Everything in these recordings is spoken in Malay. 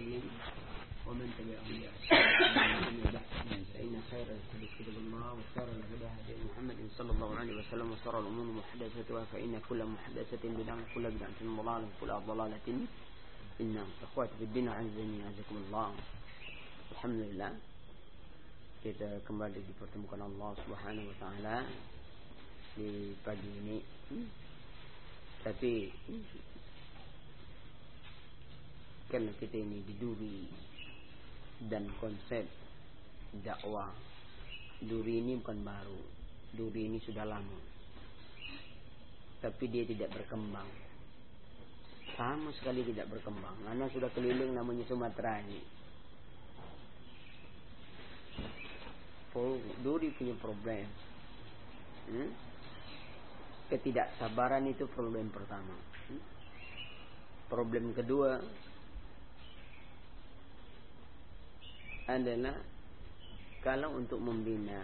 المرسلين ومن تبعهم بإحسان فإن خير الحديث كتاب الله وخير الهدى هدي محمد صلى الله عليه وسلم وشر الأمور محدثاتها فإن كل محدثة بدعة وكل بدعة ضلالة وكل ضلالة إن أخواتي في الدين عزني عزكم الله. الحمد لله kita kembali dipertemukan Allah Subhanahu wa taala di pagi ini. Tapi karena kita ini diduri dan konsep dakwah duri ini bukan baru. Duri ini sudah lama. Tapi dia tidak berkembang. Sama sekali tidak berkembang. Karena sudah keliling namanya Sumatera ini. duri punya problem. Hmm? Ketidaksabaran itu problem pertama. Hmm? Problem kedua adalah kalau untuk membina.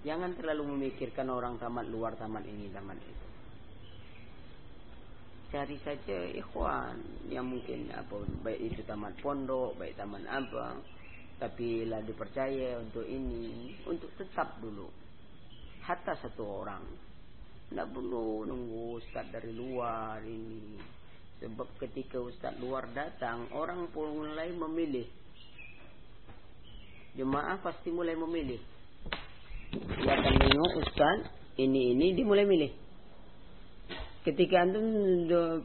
Jangan terlalu memikirkan orang tamat luar tamat ini tamat itu. Cari saja ikhwan yang mungkin apa baik itu tamat pondok, baik tamat apa tapi lah dipercaya untuk ini untuk tetap dulu. Hatta satu orang. Tidak perlu nunggu ustaz dari luar ini. Sebab ketika ustaz luar datang orang pun mulai memilih jemaah pasti mulai memilih dia akan tengok ustaz ini ini dia mulai milih ketika antum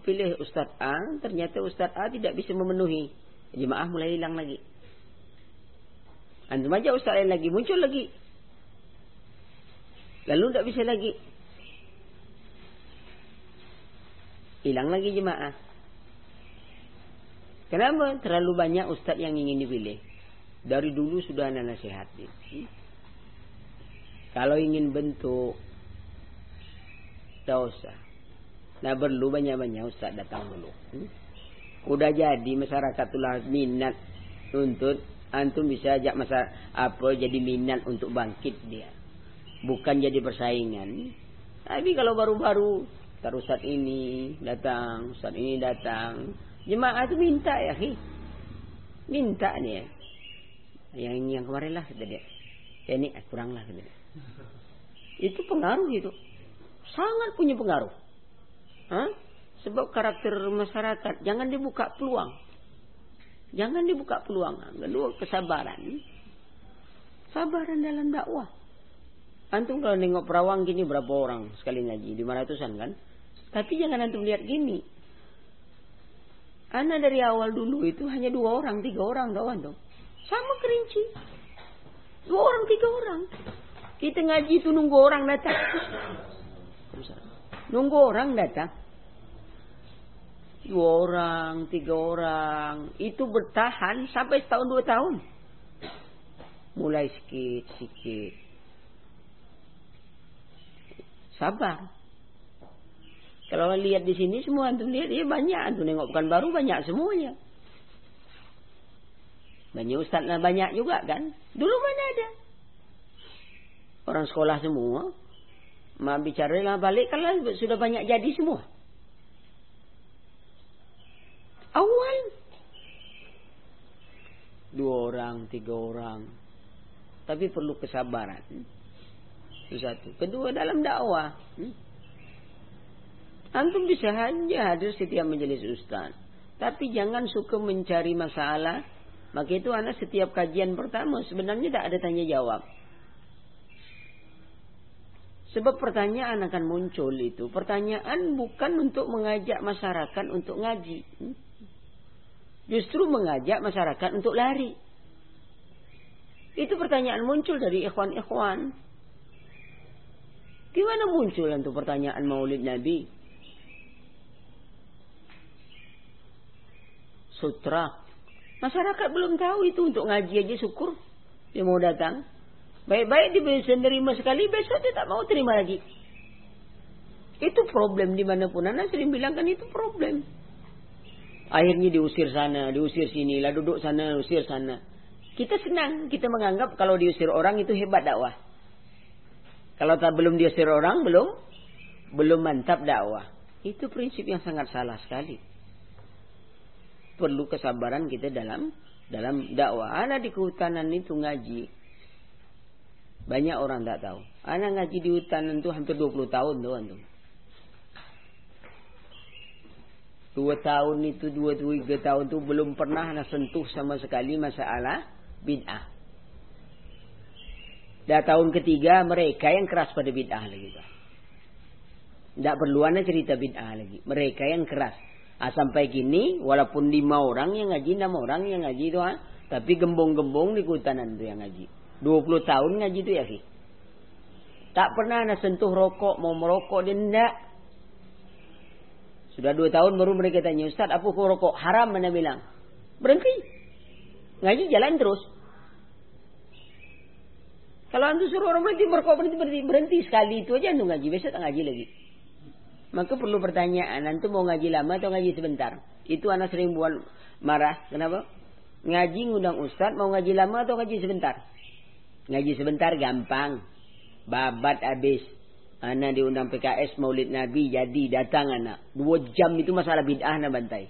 pilih ustaz A ternyata ustaz A tidak bisa memenuhi jemaah mulai hilang lagi Antum aja ustaz lain lagi. Muncul lagi. Lalu tak bisa lagi. Hilang lagi jemaah. Kenapa? Terlalu banyak ustaz yang ingin dipilih. Dari dulu sudah ada nasihat. Hmm? Kalau ingin bentuk. Tak usah. Nah perlu banyak-banyak ustaz datang dulu. Hmm? Udah jadi masyarakat itulah minat untuk antum bisa ajak masa apa jadi minat untuk bangkit dia. Bukan jadi persaingan. Tapi kalau baru-baru taruh ustaz ini datang, ustaz ini datang, jemaah itu minta ya, hi. Minta dia. Yang yang kemarin lah kata dia. Ya ini kurang lah kata dia. Itu pengaruh itu. Sangat punya pengaruh. Hah? Sebab karakter masyarakat jangan dibuka peluang. Jangan dibuka peluang. Kedua, kesabaran. Sabaran dalam dakwah. Antum kalau nengok perawang gini berapa orang sekali ngaji? Lima ratusan kan? Tapi jangan antum lihat gini. Anak dari awal dulu itu hanya dua orang, tiga orang kawan tuh. Sama kerinci. Dua orang, tiga orang. Kita ngaji itu nunggu orang datang. Nunggu orang datang dua orang, tiga orang, itu bertahan sampai setahun dua tahun. Mulai sikit, sikit. Sabar. Kalau lihat di sini semua antum lihat, ya banyak antum nengok bukan baru banyak semuanya. Banyak ustaz lah banyak juga kan. Dulu mana ada? Orang sekolah semua. Ma bicara lah balik kalau sudah banyak jadi semua. Awal. Dua orang, tiga orang. Tapi perlu kesabaran. Itu satu. Kedua dalam dakwah. Hmm? Antum bisa hanya hadir setiap menjadi ustaz. Tapi jangan suka mencari masalah. Maka itu anak setiap kajian pertama sebenarnya tak ada tanya jawab. Sebab pertanyaan akan muncul itu. Pertanyaan bukan untuk mengajak masyarakat untuk ngaji. Hmm? justru mengajak masyarakat untuk lari. Itu pertanyaan muncul dari ikhwan-ikhwan. Gimana muncul untuk pertanyaan maulid Nabi? Sutra. Masyarakat belum tahu itu untuk ngaji aja syukur. Dia mau datang. Baik-baik dia bisa menerima sekali, besok dia tak mau terima lagi. Itu problem dimanapun. Anak sering bilang kan itu problem. Akhirnya diusir sana, diusir sini, lah duduk sana, usir sana. Kita senang, kita menganggap kalau diusir orang itu hebat dakwah. Kalau tak belum diusir orang, belum belum mantap dakwah. Itu prinsip yang sangat salah sekali. Perlu kesabaran kita dalam dalam dakwah. Anak di kehutanan itu ngaji. Banyak orang tak tahu. Anak ngaji di hutan itu hampir 20 tahun tu antum. Dua tahun itu, dua, tiga tahun itu belum pernah nak sentuh sama sekali masalah bid'ah. Dah tahun ketiga mereka yang keras pada bid'ah lagi. Tak perlu anda cerita bid'ah lagi. Mereka yang keras. Ah, sampai kini walaupun lima orang yang ngaji, enam orang yang ngaji itu. Ha? Tapi gembong-gembong di kutanan itu yang ngaji. Dua puluh tahun ngaji itu ya sih. Tak pernah anda sentuh rokok, mau merokok dia tidak. Sudah dua tahun baru mereka tanya, Ustaz, apa kau rokok? Haram mana bilang? Berhenti. Ngaji jalan terus. Kalau antum suruh orang berhenti merokok berhenti, berhenti, berhenti sekali itu aja antum ngaji. Besok tak ngaji lagi. Maka perlu pertanyaan, antum mau ngaji lama atau ngaji sebentar? Itu anak sering buat marah. Kenapa? Ngaji ngundang ustaz, mau ngaji lama atau ngaji sebentar? Ngaji sebentar gampang. Babat habis. Anak diundang PKS Maulid Nabi jadi datang anak. Dua jam itu masalah bid'ah nak bantai.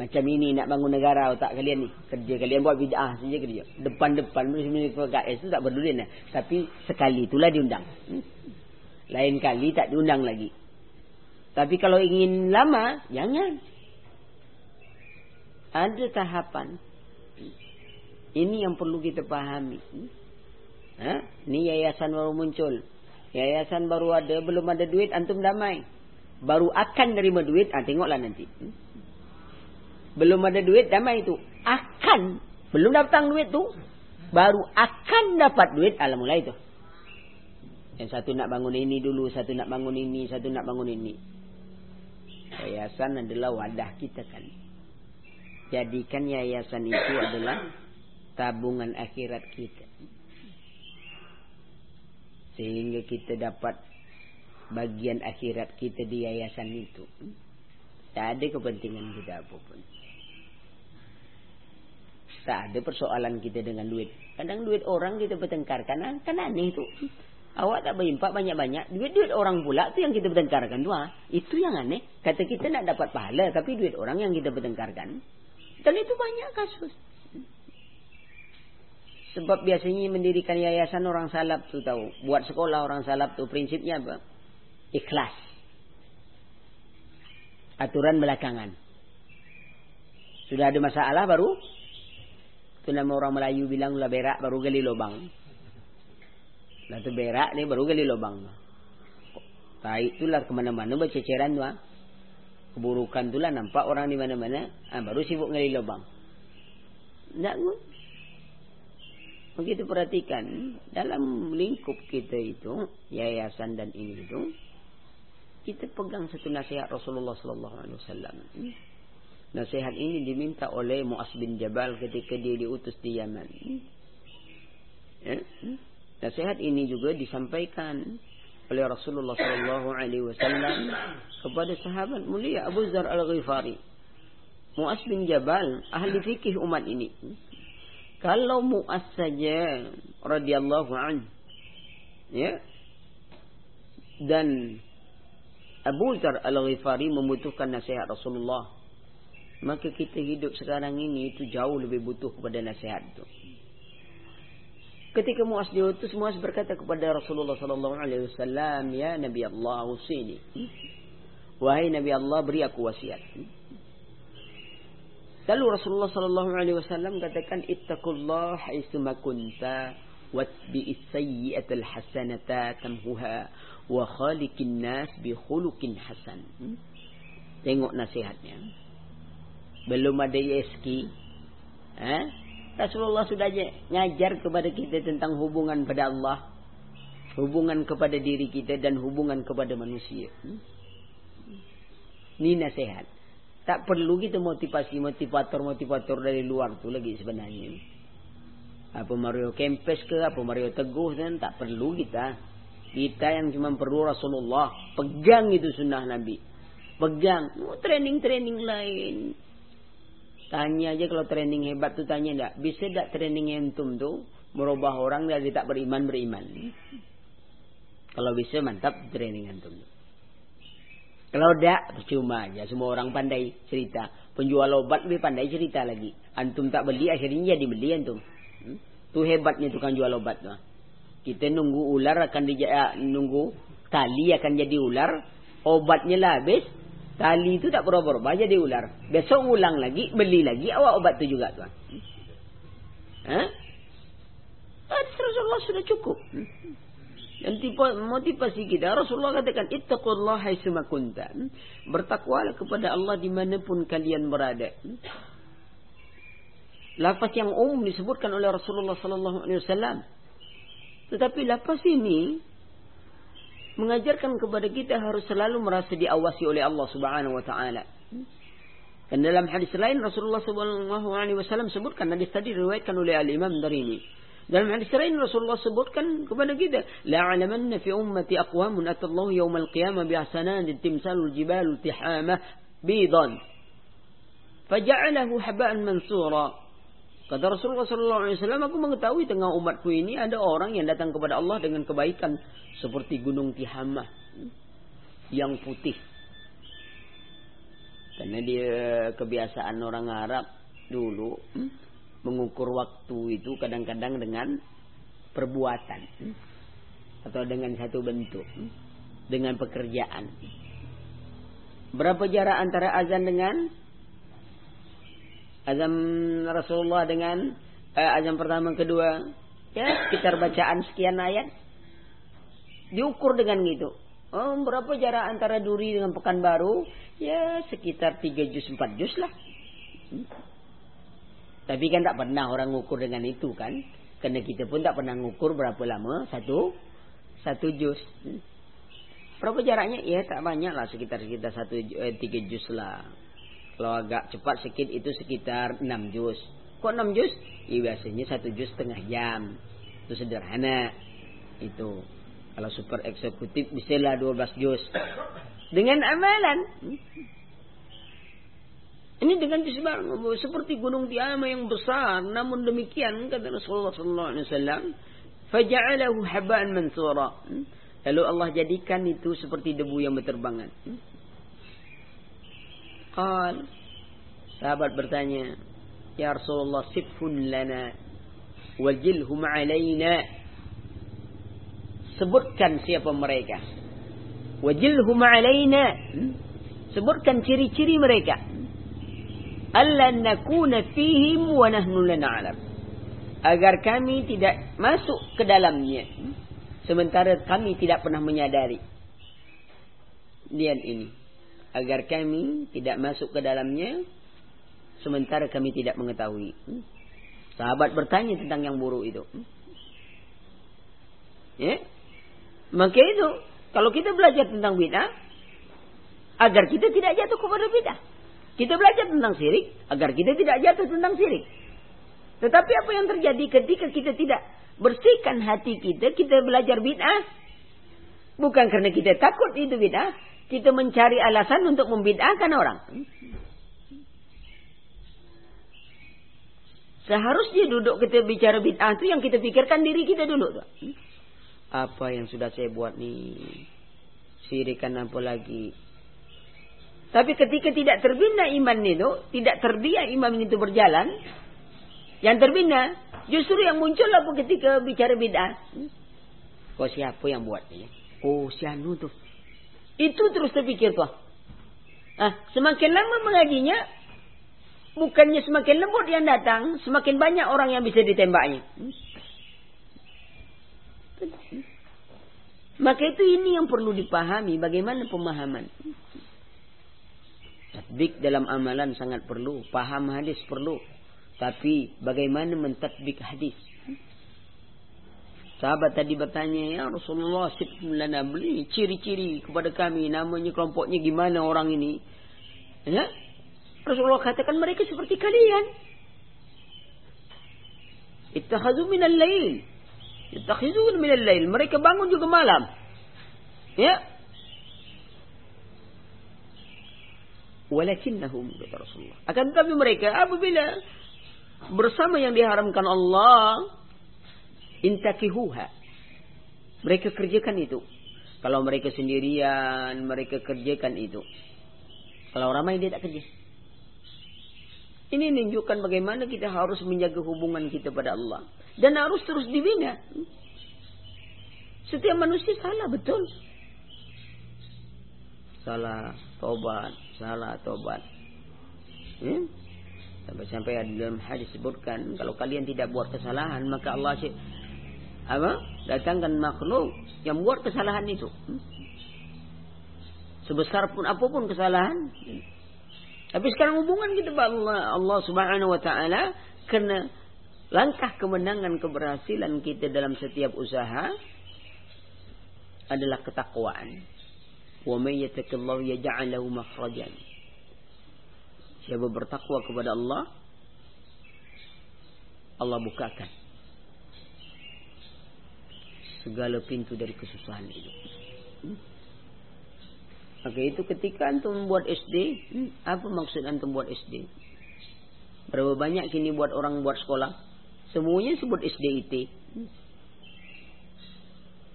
Macam ini nak bangun negara otak kalian ni. Kerja kalian buat bid'ah saja kerja. Depan-depan PKS itu tak berdua. Tapi sekali itulah diundang. Hmm? Lain kali tak diundang lagi. Tapi kalau ingin lama, jangan. Ada tahapan. Ini yang perlu kita pahami. Ha? Ini yayasan baru muncul. Yayasan baru ada, belum ada duit, antum damai. Baru akan nerima duit, ah, tengoklah nanti. Belum ada duit, damai itu. Akan, belum datang duit tu, baru akan dapat duit, alam mulai itu. Yang satu nak bangun ini dulu, satu nak bangun ini, satu nak bangun ini. Yayasan adalah wadah kita kan. Jadikan yayasan itu adalah tabungan akhirat kita sehingga kita dapat bagian akhirat kita di yayasan itu. Tak ada kepentingan kita apapun. Tak ada persoalan kita dengan duit. Kadang duit orang kita bertengkarkan. Kan aneh itu. Awak tak berimpak banyak-banyak. Duit-duit orang pula tu yang kita bertengkarkan. Tu, ha? Itu yang aneh. Kata kita nak dapat pahala. Tapi duit orang yang kita bertengkarkan. Dan itu banyak kasus. Sebab biasanya mendirikan yayasan orang salaf tu tahu. Buat sekolah orang salaf tu prinsipnya apa? Ikhlas. Aturan belakangan. Sudah ada masalah baru. Itu nama orang Melayu bilang lah berak baru gali lubang. Lah tu berak ni baru gali lubang. Tai itulah kemana-mana berceceran tu. Ha? Keburukan tu lah nampak orang di mana-mana. Ha, baru sibuk gali lubang. Tak Begitu perhatikan dalam lingkup kita itu yayasan dan ini itu kita pegang satu nasihat Rasulullah sallallahu alaihi wasallam. Nasihat ini diminta oleh Muaz bin Jabal ketika dia diutus di Yaman. Ya? Nasihat ini juga disampaikan oleh Rasulullah sallallahu alaihi wasallam kepada sahabat mulia Abu Zar Al-Ghifari. Muaz bin Jabal ahli fikih umat ini. Kalau Mu'az saja radhiyallahu an ya dan Abu Zar Al-Ghifari membutuhkan nasihat Rasulullah maka kita hidup sekarang ini itu jauh lebih butuh kepada nasihat itu ketika Mu'az diutus Mu'az berkata kepada Rasulullah sallallahu alaihi wasallam ya Nabi Allah usini wahai Nabi Allah beri aku wasiat Lalu Rasulullah sallallahu alaihi wasallam katakan ittaqullah haitsu ma kunta watbi as-sayyi'atal hasanata tamhuha wa khaliqin nas bi khuluqin hasan. Tengok nasihatnya. Belum ada ISK. Eh? Rasulullah sudah ngajar kepada kita tentang hubungan pada Allah, hubungan kepada diri kita dan hubungan kepada manusia. Hmm? Ini nasihat. Tak perlu kita motivasi motivator-motivator dari luar tu lagi sebenarnya. Apa Mario Kempes ke, apa Mario Teguh kan tak perlu kita. Kita yang cuma perlu Rasulullah pegang itu sunnah Nabi. Pegang, oh, training-training lain. Tanya aja kalau training hebat tu tanya tak. Bisa tak training entum tu merubah orang dari tak beriman beriman. Kalau bisa mantap training entum. Kalau tidak, percuma aja. Semua orang pandai cerita. Penjual obat lebih pandai cerita lagi. Antum tak beli, akhirnya jadi beli antum. Hmm? Tu hebatnya tukang jual obat. Tuh. Kita nunggu ular akan di, ya, nunggu tali akan jadi ular. Obatnya lah habis. Tali itu tak berubah-ubah jadi ular. Besok ulang lagi, beli lagi, awak obat tu juga tuan. Hah? Rasulullah sudah cukup. Dan tipe, motivasi kita Rasulullah katakan ittaqullah haitsuma kunta. Bertakwalah kepada Allah dimanapun kalian berada. Lafaz yang umum disebutkan oleh Rasulullah sallallahu alaihi wasallam. Tetapi lafaz ini mengajarkan kepada kita harus selalu merasa diawasi oleh Allah Subhanahu wa taala. Dan dalam hadis lain Rasulullah sallallahu alaihi wasallam sebutkan hadis tadi diriwayatkan oleh Al Imam Darimi. Dalam hadis lain Rasulullah sebutkan kepada kita, la'alamanna fi ummati aqwamun atallahu yawmal qiyamah bi ahsanadin timsalul jibalul tihamah bidan. Faja'alahu haba'an mansura. Kata Rasulullah wasallam, aku mengetahui tengah umatku ini ada orang yang datang kepada Allah dengan kebaikan seperti gunung Tihamah yang putih. Karena dia kebiasaan orang Arab dulu, hmm? mengukur waktu itu kadang-kadang dengan perbuatan atau dengan satu bentuk dengan pekerjaan. Berapa jarak antara azan dengan azan Rasulullah dengan eh, azan pertama kedua? Ya, sekitar bacaan sekian ayat. Diukur dengan gitu. Oh, berapa jarak antara duri dengan pekan baru? Ya, sekitar 3 juz 4 juz lah. Tapi kan tak pernah orang ukur dengan itu kan. Kerana kita pun tak pernah ukur berapa lama. Satu. Satu juz. Berapa jaraknya? Ya tak banyak lah. Sekitar-sekitar satu eh, tiga juz lah. Kalau agak cepat sikit itu sekitar enam juz. Kok enam juz? Ya biasanya satu juz setengah jam. Itu sederhana. Itu. Kalau super eksekutif bisa lah dua belas juz. Dengan amalan. Ini dengan disebar seperti gunung Tiama yang besar. Namun demikian kata Rasulullah sallallahu alaihi wasallam, faja'alahu haba'an mansura. Lalu Allah jadikan itu seperti debu yang berterbangan. Qal. Sahabat bertanya, "Ya Rasulullah, sifhun lana wajilhum alaina." Sebutkan siapa mereka. Wajilhum alaina. Sebutkan ciri-ciri mereka. Alla nakuna fihim wa nahnu la na'lam agar kami tidak masuk ke dalamnya. Sementara kami tidak pernah menyadari. Lihat ini agar kami tidak masuk ke dalamnya sementara kami tidak mengetahui sahabat bertanya tentang yang buruk itu ya maka itu kalau kita belajar tentang bid'ah agar kita tidak jatuh kepada bid'ah kita belajar tentang syirik agar kita tidak jatuh tentang syirik. Tetapi apa yang terjadi ketika kita tidak bersihkan hati kita, kita belajar bid'ah. Bukan karena kita takut itu bid'ah. Kita mencari alasan untuk membid'ahkan orang. Seharusnya duduk kita bicara bid'ah itu yang kita pikirkan diri kita dulu. Apa yang sudah saya buat ni? Sirikan apa lagi? Tapi ketika tidak terbina iman itu, tidak terbiak iman itu berjalan, yang terbina, justru yang muncul apa ketika bicara bid'ah? Kau siapa yang buat ini? Oh, si Anu tu. Itu terus terfikir tuh. Ah, semakin lama mengajinya, bukannya semakin lembut yang datang, semakin banyak orang yang bisa ditembaknya. Maka itu ini yang perlu dipahami, bagaimana pemahaman. Tatbik dalam amalan sangat perlu. Paham hadis perlu. Tapi bagaimana mentatbik hadis? Sahabat tadi bertanya, Ya Rasulullah, lana beli ciri-ciri kepada kami. Namanya kelompoknya gimana orang ini? Ya? Rasulullah katakan mereka seperti kalian. Ittakhadhu minal lail. Ittakhidhu minal lail. Mereka bangun juga malam. Ya? walakinnahum kata Rasulullah. Akan tetapi mereka apabila bersama yang diharamkan Allah intakihuha. Mereka kerjakan itu. Kalau mereka sendirian, mereka kerjakan itu. Kalau ramai dia tak kerja. Ini menunjukkan bagaimana kita harus menjaga hubungan kita pada Allah. Dan harus terus dibina. Setiap manusia salah, betul. Salah, tobat. Salah, tobat. Hmm? Sampai-sampai ada dalam hadis sebutkan. Kalau kalian tidak buat kesalahan, maka Allah apa? datangkan makhluk yang buat kesalahan itu. Hmm? Sebesar pun apapun kesalahan. Tapi sekarang hubungan kita dengan Allah, Allah Subhanahu wa taala kena langkah kemenangan keberhasilan kita dalam setiap usaha adalah ketakwaan. Wa may yattaqillahu yaj'al lahu makhrajan. Siapa bertakwa kepada Allah Allah bukakan segala pintu dari kesusahan itu. Hmm? Maka itu ketika antum membuat SD, hmm, apa maksud antum buat SD? Berapa banyak kini buat orang buat sekolah? Semuanya sebut SDIT. Hmm.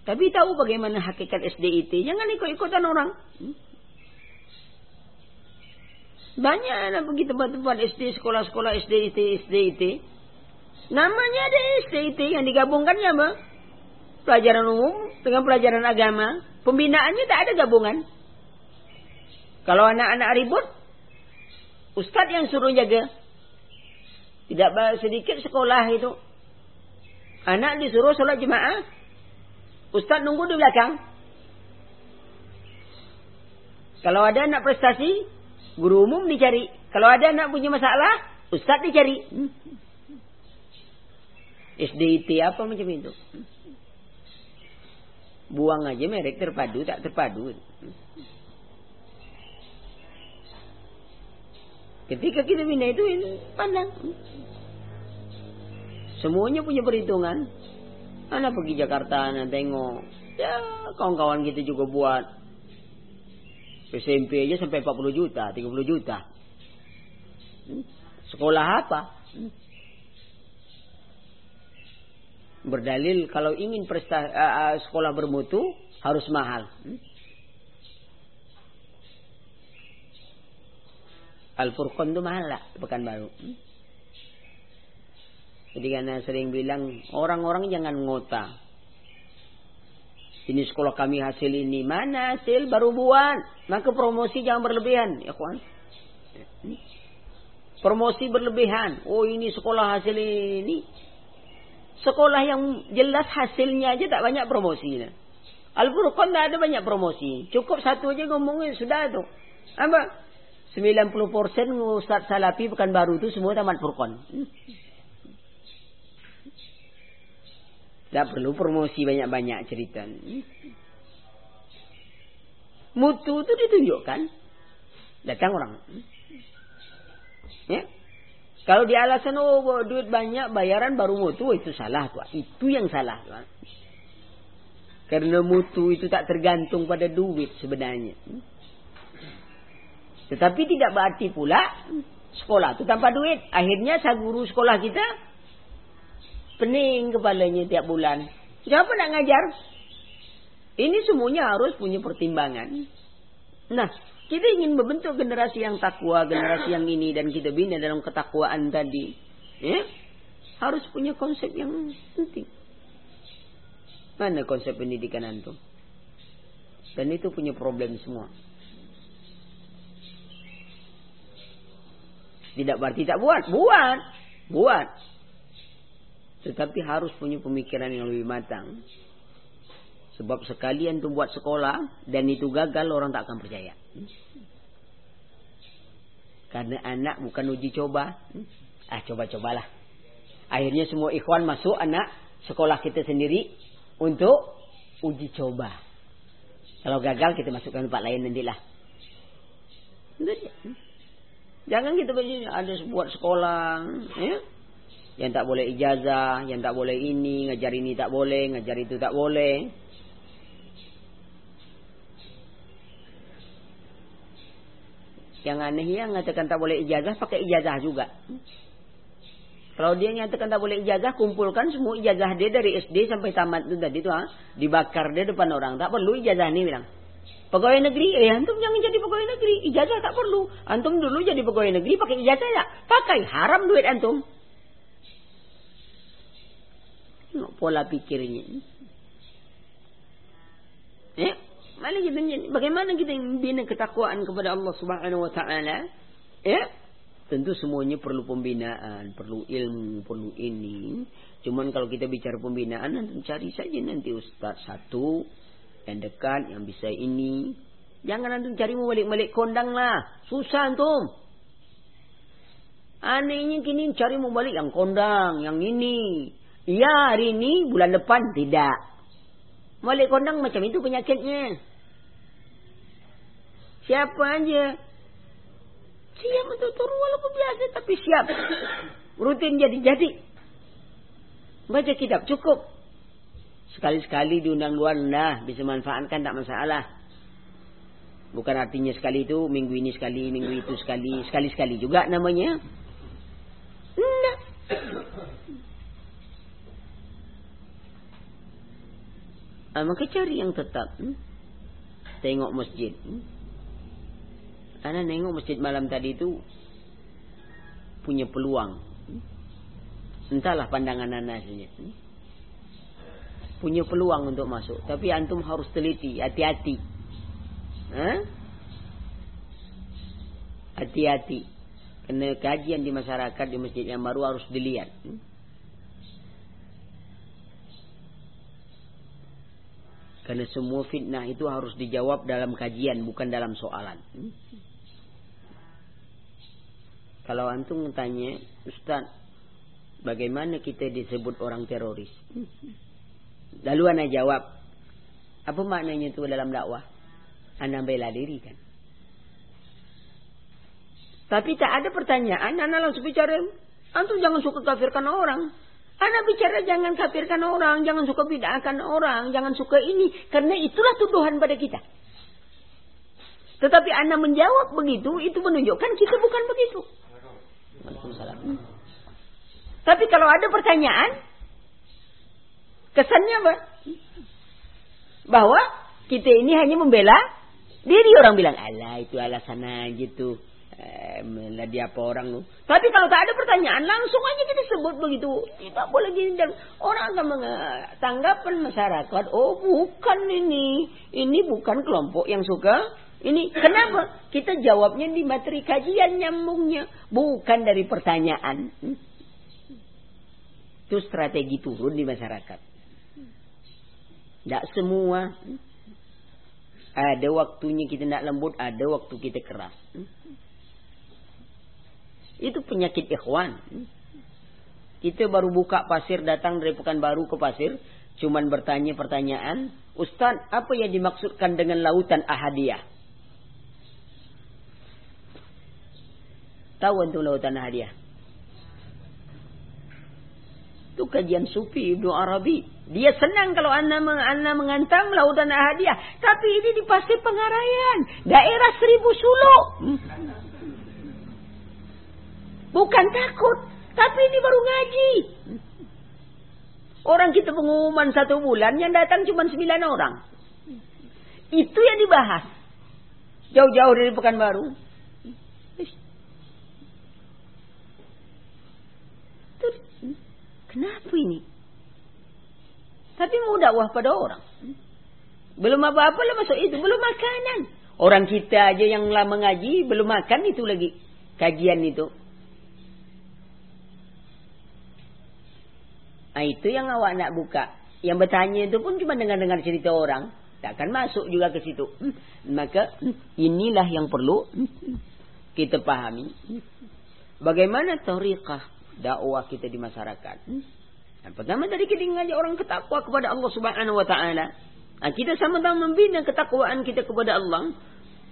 Tapi tahu bagaimana hakikat SDIT? Jangan ikut-ikutan orang. Hmm. Banyak anak pergi tempat-tempat SD, sekolah-sekolah SDIT, SDIT. Namanya ada SDIT yang digabungkannya apa? Pelajaran umum dengan pelajaran agama. Pembinaannya tak ada gabungan. Kalau anak-anak ribut, ustaz yang suruh jaga. Tidak sedikit sekolah itu. Anak disuruh solat jemaah. Ustaz nunggu di belakang. Kalau ada anak prestasi, guru umum dicari. Kalau ada anak punya masalah, ustaz dicari. Hmm. SDIT apa macam itu? Buang aja merek terpadu tak terpadu. Ketika kita pindah itu pandang. Semuanya punya perhitungan. Anak pergi Jakarta, anak tengok. Ya, kawan-kawan kita juga buat. SMP aja sampai 40 juta, 30 juta. Sekolah apa? Berdalil kalau ingin prestasi, uh, uh, sekolah bermutu harus mahal. Hmm? Al-Furqan itu mahal lah pekan baru. Hmm? Jadi karena sering bilang orang-orang jangan ngota. Ini sekolah kami hasil ini. Mana hasil baru buat. Maka promosi jangan berlebihan. Ya kawan. Hmm? Promosi berlebihan. Oh ini sekolah hasil ini. Sekolah yang jelas hasilnya aja tak banyak promosi. Al-Furqan tak ada banyak promosi. Cukup satu aja ngomongin sudah tu. Apa? 90% Ustaz Salafi bukan baru tu semua tamat Furqan. Tak perlu promosi banyak-banyak cerita. Mutu tu ditunjukkan. Datang orang. Ya? Kalau di alasan oh duit banyak bayaran baru mutu itu salah tuan. Itu yang salah tuan. Karena mutu itu tak tergantung pada duit sebenarnya. Tetapi tidak berarti pula sekolah itu tanpa duit. Akhirnya saya guru sekolah kita pening kepalanya tiap bulan. Siapa nak ngajar? Ini semuanya harus punya pertimbangan. Nah, kita ingin membentuk generasi yang takwa, generasi yang ini dan kita bina dalam ketakwaan tadi. Ya? Harus punya konsep yang penting. Mana konsep pendidikan antum? Dan itu punya problem semua. Tidak berarti tak buat. Buat. Buat. Tetapi harus punya pemikiran yang lebih matang. Sebab sekalian tu buat sekolah dan itu gagal orang tak akan percaya. Karena anak bukan uji coba. Ah coba-cobalah. Akhirnya semua ikhwan masuk anak sekolah kita sendiri untuk uji coba. Kalau gagal kita masukkan tempat lain nantilah. Jangan kita begini ada buat sekolah, ya? Yang tak boleh ijazah, yang tak boleh ini, ngajar ini tak boleh, ngajar itu tak boleh. Yang aneh yang mengatakan tak boleh ijazah pakai ijazah juga. Kalau dia nyatakan tak boleh ijazah, kumpulkan semua ijazah dia dari SD sampai tamat itu tadi tu ha. Dibakar dia depan orang. Tak perlu ijazah ni bilang. Pegawai negeri, eh antum jangan jadi pegawai negeri. Ijazah tak perlu. Antum dulu jadi pegawai negeri pakai ijazah tak? Pakai haram duit antum. Pola pikirnya. Eh, mana kita bagaimana kita bina ketakwaan kepada Allah Subhanahu wa taala? Eh, Tentu semuanya perlu pembinaan, perlu ilmu, perlu ini. Cuman kalau kita bicara pembinaan, nanti cari saja nanti ustaz satu yang dekat, yang bisa ini. Jangan nanti cari mau balik-balik kondang lah. Susah antum. Anehnya kini cari mau balik yang kondang, yang ini. Ya hari ini, bulan depan tidak. Balik kondang macam itu penyakitnya. Siapa aja Siap untuk turun walaupun biasa tapi siap. Rutin jadi-jadi. Baca kitab cukup. Sekali-sekali diundang luar nah bisa manfaatkan tak masalah. Bukan artinya sekali itu minggu ini sekali, minggu itu sekali, sekali-sekali juga namanya. Nah. Ah, maka cari yang tetap. Hmm? Tengok masjid. Hmm? Karena nengok masjid malam tadi itu punya peluang. Entahlah pandangan anasnya. Punya peluang untuk masuk. Tapi antum harus teliti, hati-hati. Hati-hati. Kena kajian di masyarakat di masjid yang baru harus dilihat. Karena semua fitnah itu harus dijawab dalam kajian, bukan dalam soalan. Kalau antum tanya, Ustaz, bagaimana kita disebut orang teroris? Lalu anda jawab, apa maknanya itu dalam dakwah? Anda bela diri kan? Tapi tak ada pertanyaan, anda langsung bicara, antum jangan suka kafirkan orang. Anda bicara jangan kafirkan orang, jangan suka bid'ahkan orang, jangan suka ini. Karena itulah tuduhan pada kita. Tetapi anda menjawab begitu, itu menunjukkan kita bukan begitu. Waalaikumsalam. Tapi kalau ada pertanyaan, kesannya apa? Bahwa kita ini hanya membela diri orang bilang, Allah itu alasan aja tuh. Eh, dia apa orang lu. Tapi kalau tak ada pertanyaan, langsung aja kita sebut begitu. Tidak boleh gini. Dan orang akan tanggapan masyarakat, oh bukan ini. Ini bukan kelompok yang suka ini kenapa? Kita jawabnya di materi kajian nyambungnya. Bukan dari pertanyaan. Itu strategi turun di masyarakat. Tidak semua. Ada waktunya kita tidak lembut. Ada waktu kita keras. Itu penyakit ikhwan. Kita baru buka pasir datang dari baru ke pasir. Cuman bertanya pertanyaan. Ustaz, apa yang dimaksudkan dengan lautan ahadiyah? Tahu antum lautan hadiah. Itu kajian sufi Ibnu Arabi. Dia senang kalau anda, anda mengantam lautan hadiah. Tapi ini di pasir pengarayan. Daerah seribu suluk. Bukan takut. Tapi ini baru ngaji. Orang kita pengumuman satu bulan. Yang datang cuma sembilan orang. Itu yang dibahas. Jauh-jauh dari Pekanbaru. Kenapa ini? Tapi mau dakwah pada orang. Belum apa-apa lah masuk itu. Belum makanan. Orang kita aja yang lama ngaji belum makan itu lagi. Kajian itu. Nah, itu yang awak nak buka. Yang bertanya itu pun cuma dengar-dengar cerita orang. Tak akan masuk juga ke situ. Maka inilah yang perlu kita pahami. Bagaimana tariqah dakwah kita di masyarakat. Yang pertama dari kita mengajak orang ketakwa kepada Allah Subhanahu wa taala. Nah, kita sama-sama membina ketakwaan kita kepada Allah.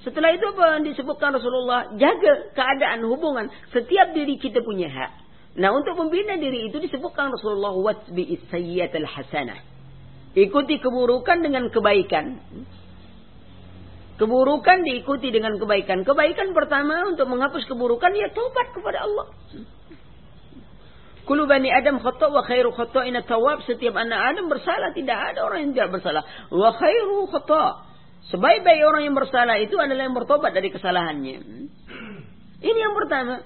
Setelah itu apa yang disebutkan Rasulullah? Jaga keadaan hubungan. Setiap diri kita punya hak. Nah untuk membina diri itu disebutkan Rasulullah. Watbi al hasanah. Ikuti keburukan dengan kebaikan. Keburukan diikuti dengan kebaikan. Kebaikan pertama untuk menghapus keburukan ya tobat kepada Allah. Kulu bani Adam khata' wa khairu khata'ina tawab. Setiap anak Adam bersalah. Tidak ada orang yang tidak bersalah. Wa khairu khata' Sebaik-baik orang yang bersalah itu adalah yang bertobat dari kesalahannya. Ini yang pertama.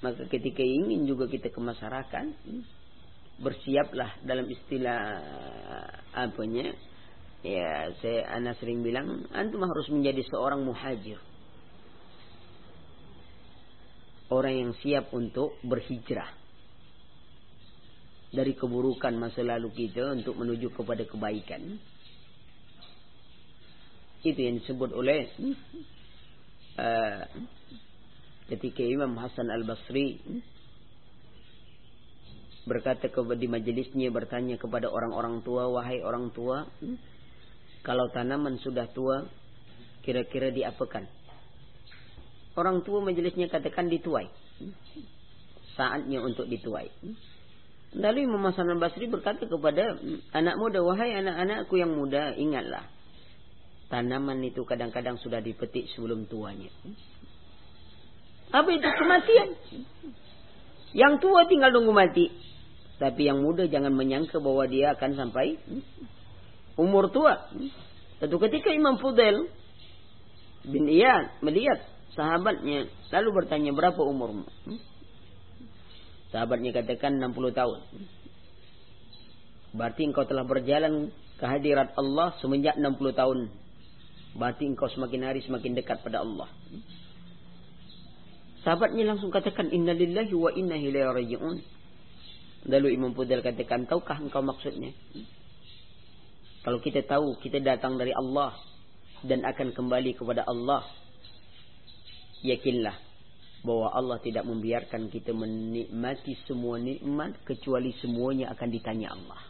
Maka ketika ingin juga kita ke masyarakat, bersiaplah dalam istilah apanya. Ya, saya anak sering bilang, antum harus menjadi seorang muhajir. Orang yang siap untuk berhijrah. Dari keburukan masa lalu kita untuk menuju kepada kebaikan. Itu yang disebut oleh uh, ketika Imam Hasan Al-Basri berkata kepada di majlisnya bertanya kepada orang-orang tua, wahai orang tua, kalau tanaman sudah tua, kira-kira diapakan? Orang tua majlisnya katakan dituai. Saatnya untuk dituai. Lalu Imam Hasan Al-Basri berkata kepada anak muda, wahai anak-anakku yang muda, ingatlah tanaman itu kadang-kadang sudah dipetik sebelum tuanya. Apa itu kematian? Yang tua tinggal tunggu mati. Tapi yang muda jangan menyangka bahwa dia akan sampai umur tua. Satu ketika Imam Fudail bin Iyad melihat sahabatnya lalu bertanya berapa umurmu? Sahabatnya katakan 60 tahun. Berarti engkau telah berjalan kehadirat Allah semenjak 60 tahun Berarti engkau semakin hari semakin dekat pada Allah. Sahabatnya langsung katakan inna lillahi wa inna ilaihi raji'un. Lalu Imam Fudal katakan, tahukah engkau maksudnya? Kalau kita tahu kita datang dari Allah dan akan kembali kepada Allah, yakinlah bahwa Allah tidak membiarkan kita menikmati semua nikmat kecuali semuanya akan ditanya Allah.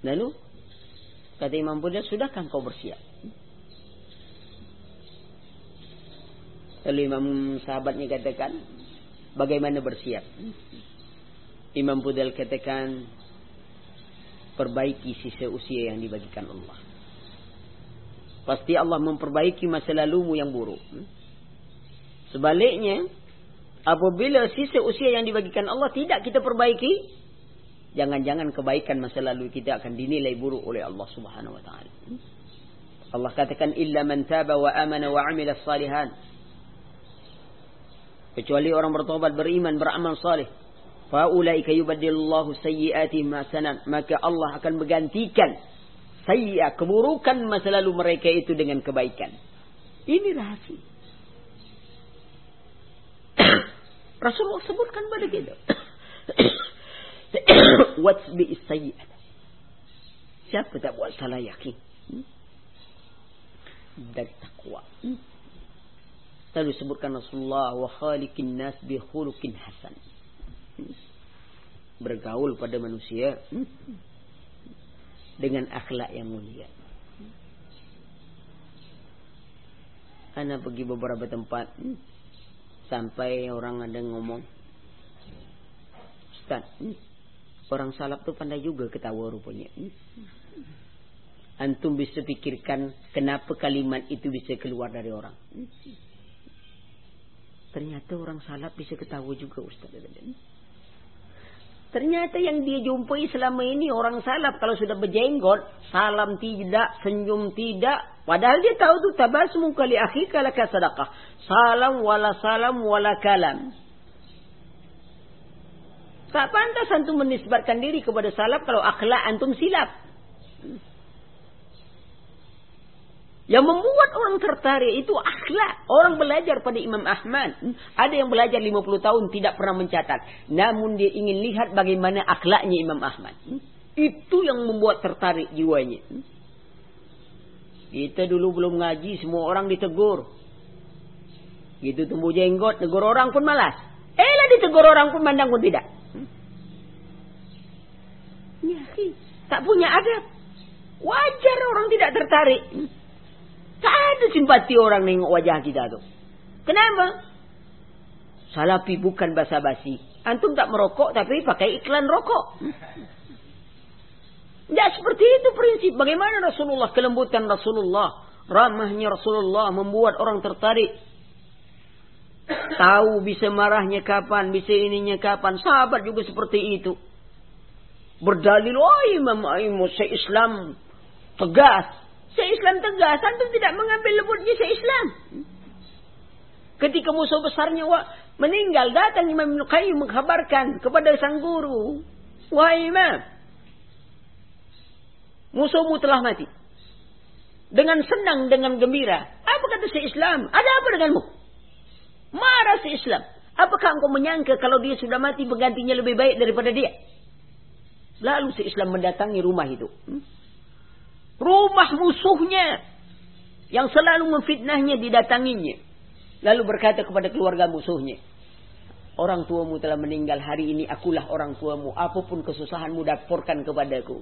Lalu Kata Imam Buddha, sudahkah kau bersiap? Lalu Imam sahabatnya katakan, bagaimana bersiap? Imam Buddha katakan, perbaiki sisa usia yang dibagikan Allah. Pasti Allah memperbaiki masa lalumu yang buruk. Sebaliknya, apabila sisa usia yang dibagikan Allah tidak kita perbaiki, jangan-jangan kebaikan masa lalu kita akan dinilai buruk oleh Allah Subhanahu wa taala. Allah katakan illa man taba wa amana wa amila salihan. Kecuali orang bertobat, beriman, beramal saleh. Fa ulaika yubaddilullahu sayyi'atihim hasanat. Maka Allah akan menggantikan sayyi'ah keburukan masa lalu mereka itu dengan kebaikan. Ini rahasia. Rasulullah sebutkan pada kita. Watsbi sayyi'at. Siapa tak buat salah yakin? Hmm? Dan takwa. Hmm? Lalu sebutkan Rasulullah wa khaliqin nas bi khuluqin hasan. Hmm? Bergaul pada manusia dengan akhlak yang mulia. Ana pergi beberapa tempat sampai orang ada ngomong Ustaz, Orang salaf tu pandai juga ketawa rupanya. Antum bisa fikirkan kenapa kalimat itu bisa keluar dari orang. Ternyata orang salaf bisa ketawa juga Ustaz. Ternyata yang dia jumpai selama ini orang salaf kalau sudah berjenggot, salam tidak, senyum tidak. Padahal dia tahu tu tabasmu kali akhir laka sadaqah. Salam wala salam wala kalam. Tak pantas antum menisbatkan diri kepada salaf kalau akhlak antum silap. Yang membuat orang tertarik itu akhlak. Orang belajar pada Imam Ahmad. Ada yang belajar 50 tahun tidak pernah mencatat. Namun dia ingin lihat bagaimana akhlaknya Imam Ahmad. Itu yang membuat tertarik jiwanya. Kita dulu belum ngaji, semua orang ditegur. Gitu tumbuh jenggot, negur orang pun malas. Eh lah ditegur orang pun mandang pun tidak. Ya, tak punya adab. Wajar orang tidak tertarik. Tak ada simpati orang nengok wajah kita tu. Kenapa? Salafi bukan basa-basi. Antum tak merokok tapi pakai iklan rokok. Tidak seperti itu prinsip. Bagaimana Rasulullah, kelembutan Rasulullah, ramahnya Rasulullah membuat orang tertarik. Tahu bisa marahnya kapan, bisa ininya kapan. Sahabat juga seperti itu. Berdalil, oh imam, imam saya Islam tegas. Saya Islam tegas, antum tidak mengambil lembutnya saya Islam. Ketika musuh besarnya wah, meninggal, datang Imam Ibn Qayyim mengkhabarkan kepada sang guru. Wahai imam, musuhmu telah mati. Dengan senang, dengan gembira. Apa kata si Islam? Ada apa denganmu? Marah si Islam. Apakah engkau menyangka kalau dia sudah mati penggantinya lebih baik daripada dia? Lalu si Islam mendatangi rumah itu. Hmm? Rumah musuhnya. Yang selalu memfitnahnya didatanginya. Lalu berkata kepada keluarga musuhnya. Orang tuamu telah meninggal hari ini. Akulah orang tuamu. Apapun kesusahanmu daporkan kepadaku.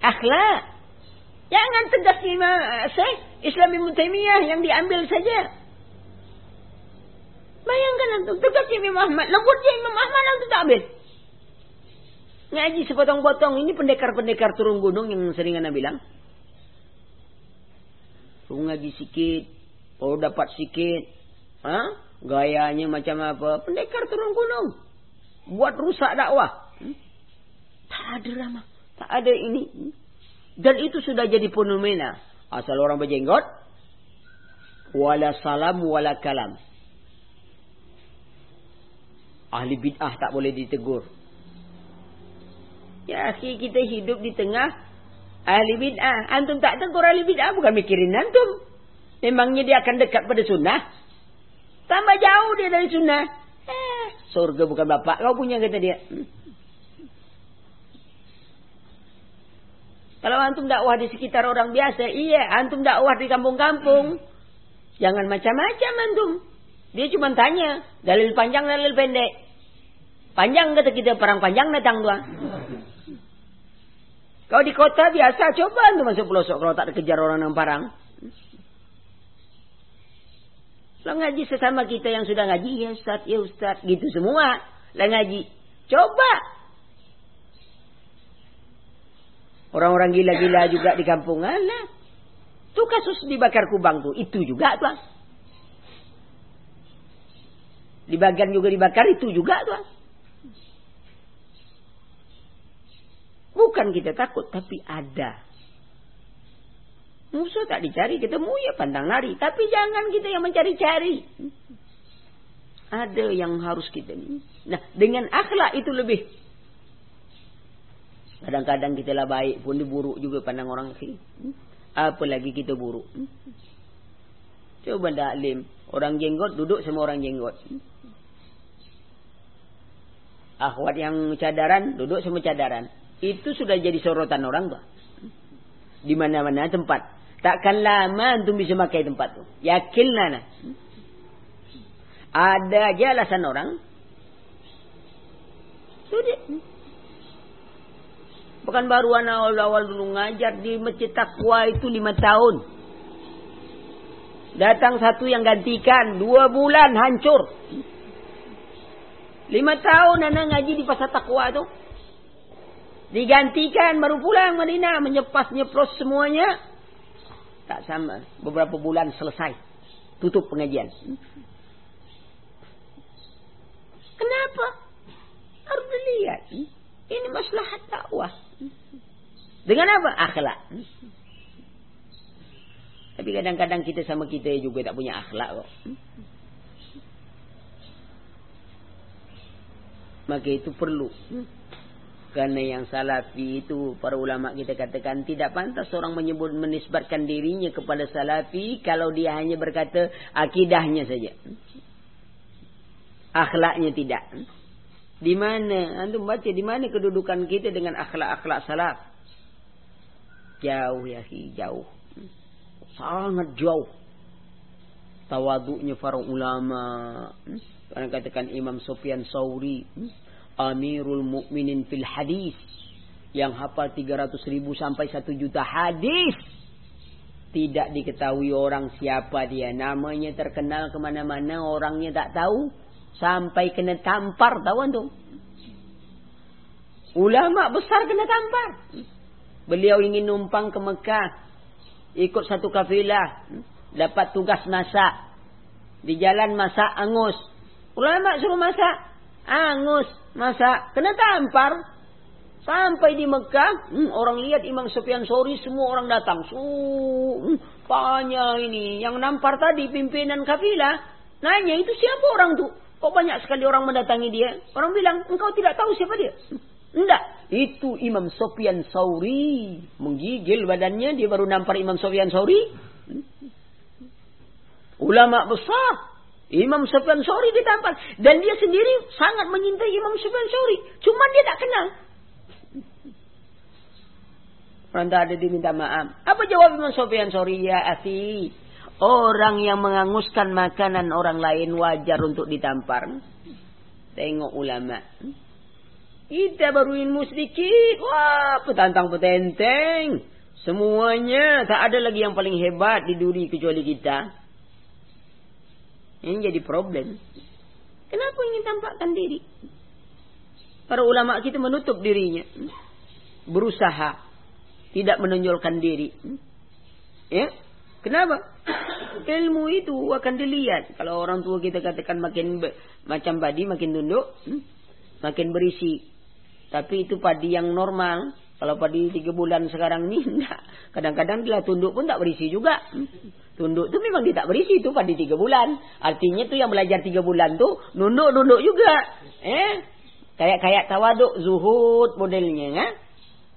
Akhlak. Jangan tegas Syekh Islam Ibn Taymiyah yang diambil saja. Bayangkan antum tegas Imam Ahmad, lembutnya Imam Ahmad tak ambil. Ngaji sepotong-potong ini pendekar-pendekar turun gunung yang sering anda bilang. Lu ngaji sikit, oh dapat sikit, ha? gayanya macam apa? Pendekar turun gunung, buat rusak dakwah. Hmm? Tak ada ramah, tak ada ini. Hmm? Dan itu sudah jadi fenomena. Asal orang berjenggot. Wala salam wala kalam. Ahli bid'ah tak boleh ditegur. Ya akhi kita hidup di tengah ahli bid'ah. Antum tak tegur ahli bid'ah bukan mikirin antum. Memangnya dia akan dekat pada sunnah. Tambah jauh dia dari sunnah. Eh, surga bukan bapak kau punya kata dia. Hmm. Kalau antum dakwah di sekitar orang biasa, iya, antum dakwah di kampung-kampung. Jangan macam-macam antum. Dia cuma tanya, dalil panjang, dalil pendek. Panjang kata kita, perang panjang datang tuan. Kalau di kota biasa, coba antum masuk pelosok kalau tak dikejar orang yang parang. Kalau ngaji sesama kita yang sudah ngaji, ya Ustaz, ya Ustaz, gitu semua. Lah ngaji. Coba Orang-orang gila-gila juga di kampung. Alah. Itu kasus dibakar kubang tuh. Itu juga tuan. Di bagian juga dibakar itu juga tuan. Bukan kita takut. Tapi ada. Musuh tak dicari. Ketemu ya pandang lari. Tapi jangan kita yang mencari-cari. Ada yang harus kita. Nah dengan akhlak itu lebih Kadang-kadang kita lah baik pun diburuk juga pandang orang lain. Apa lagi kita buruk. Coba tak. Orang jenggot duduk sama orang jenggot. Akhwat yang cadaran duduk sama cadaran. Itu sudah jadi sorotan orang tu. Di mana-mana tempat. Takkan lama untuk bisa pakai tempat tu. Yakinlah nah. Ada aja alasan orang. Sudah. Bukan baru awal-awal dulu ngajar di masjid takwa itu lima tahun. Datang satu yang gantikan. Dua bulan hancur. Lima tahun anak ngaji di pasar takwa itu. Digantikan baru pulang Madinah. Menyepas nyeplos semuanya. Tak sama. Beberapa bulan selesai. Tutup pengajian. Kenapa? Harus dilihat. Ini masalah dakwah. Dengan apa? Akhlak. Tapi kadang-kadang kita sama kita juga tak punya akhlak kok. Maka itu perlu. Karena yang salafi itu para ulama kita katakan tidak pantas orang menyebut menisbatkan dirinya kepada salafi kalau dia hanya berkata akidahnya saja. Akhlaknya tidak. Di mana? Antum baca di mana kedudukan kita dengan akhlak-akhlak salaf? Jauh ya, jauh. Sangat jauh. Tawaduknya para ulama. Karena katakan Imam Sufyan Sauri. Amirul Mukminin fil hadis. Yang hafal 300 ribu sampai 1 juta hadis. Tidak diketahui orang siapa dia. Namanya terkenal kemana-mana. Orangnya tak tahu. Sampai kena tampar tahu antum. Ulama besar kena tampar. Beliau ingin numpang ke Mekah. Ikut satu kafilah. Dapat tugas masak. Di jalan masak angus. Ulama suruh masak. Angus. Masak. Kena tampar. Sampai di Mekah, hmm, orang lihat Imam Sufyan Sori, semua orang datang. Hmm, banyak ini. Yang nampar tadi pimpinan kafilah. Nanya, itu siapa orang tu? Kok banyak sekali orang mendatangi dia? Orang bilang, engkau tidak tahu siapa dia? Tidak. Itu Imam Sufyan Sauri. Menggigil badannya, dia baru nampar Imam Sufyan Sauri. Ulama besar. Imam Sufyan Sauri ditampar. Dan dia sendiri sangat menyintai Imam Sufyan Sauri. Cuma dia tak kenal. Tak ada diminta maaf. Apa jawab Imam Sofyan? Sorry ya Afi. Orang yang menganguskan makanan orang lain wajar untuk ditampar. Tengok ulama. Kita baru ilmu sedikit. Wah, petantang petenteng. Semuanya. Tak ada lagi yang paling hebat di duri kecuali kita. Ini jadi problem. Kenapa ingin tampakkan diri? Para ulama kita menutup dirinya. Berusaha tidak menonjolkan diri. Ya? Kenapa? Ilmu itu akan dilihat. Kalau orang tua kita katakan makin macam padi makin tunduk, makin berisi. Tapi itu padi yang normal. Kalau padi tiga bulan sekarang ni, enggak. Kadang-kadang dia tunduk pun tak berisi juga. Tunduk tu memang dia tak berisi tu padi tiga bulan. Artinya tu yang belajar tiga bulan tu, nunduk-nunduk juga. Eh? Kayak-kayak tawaduk, zuhud modelnya. Eh?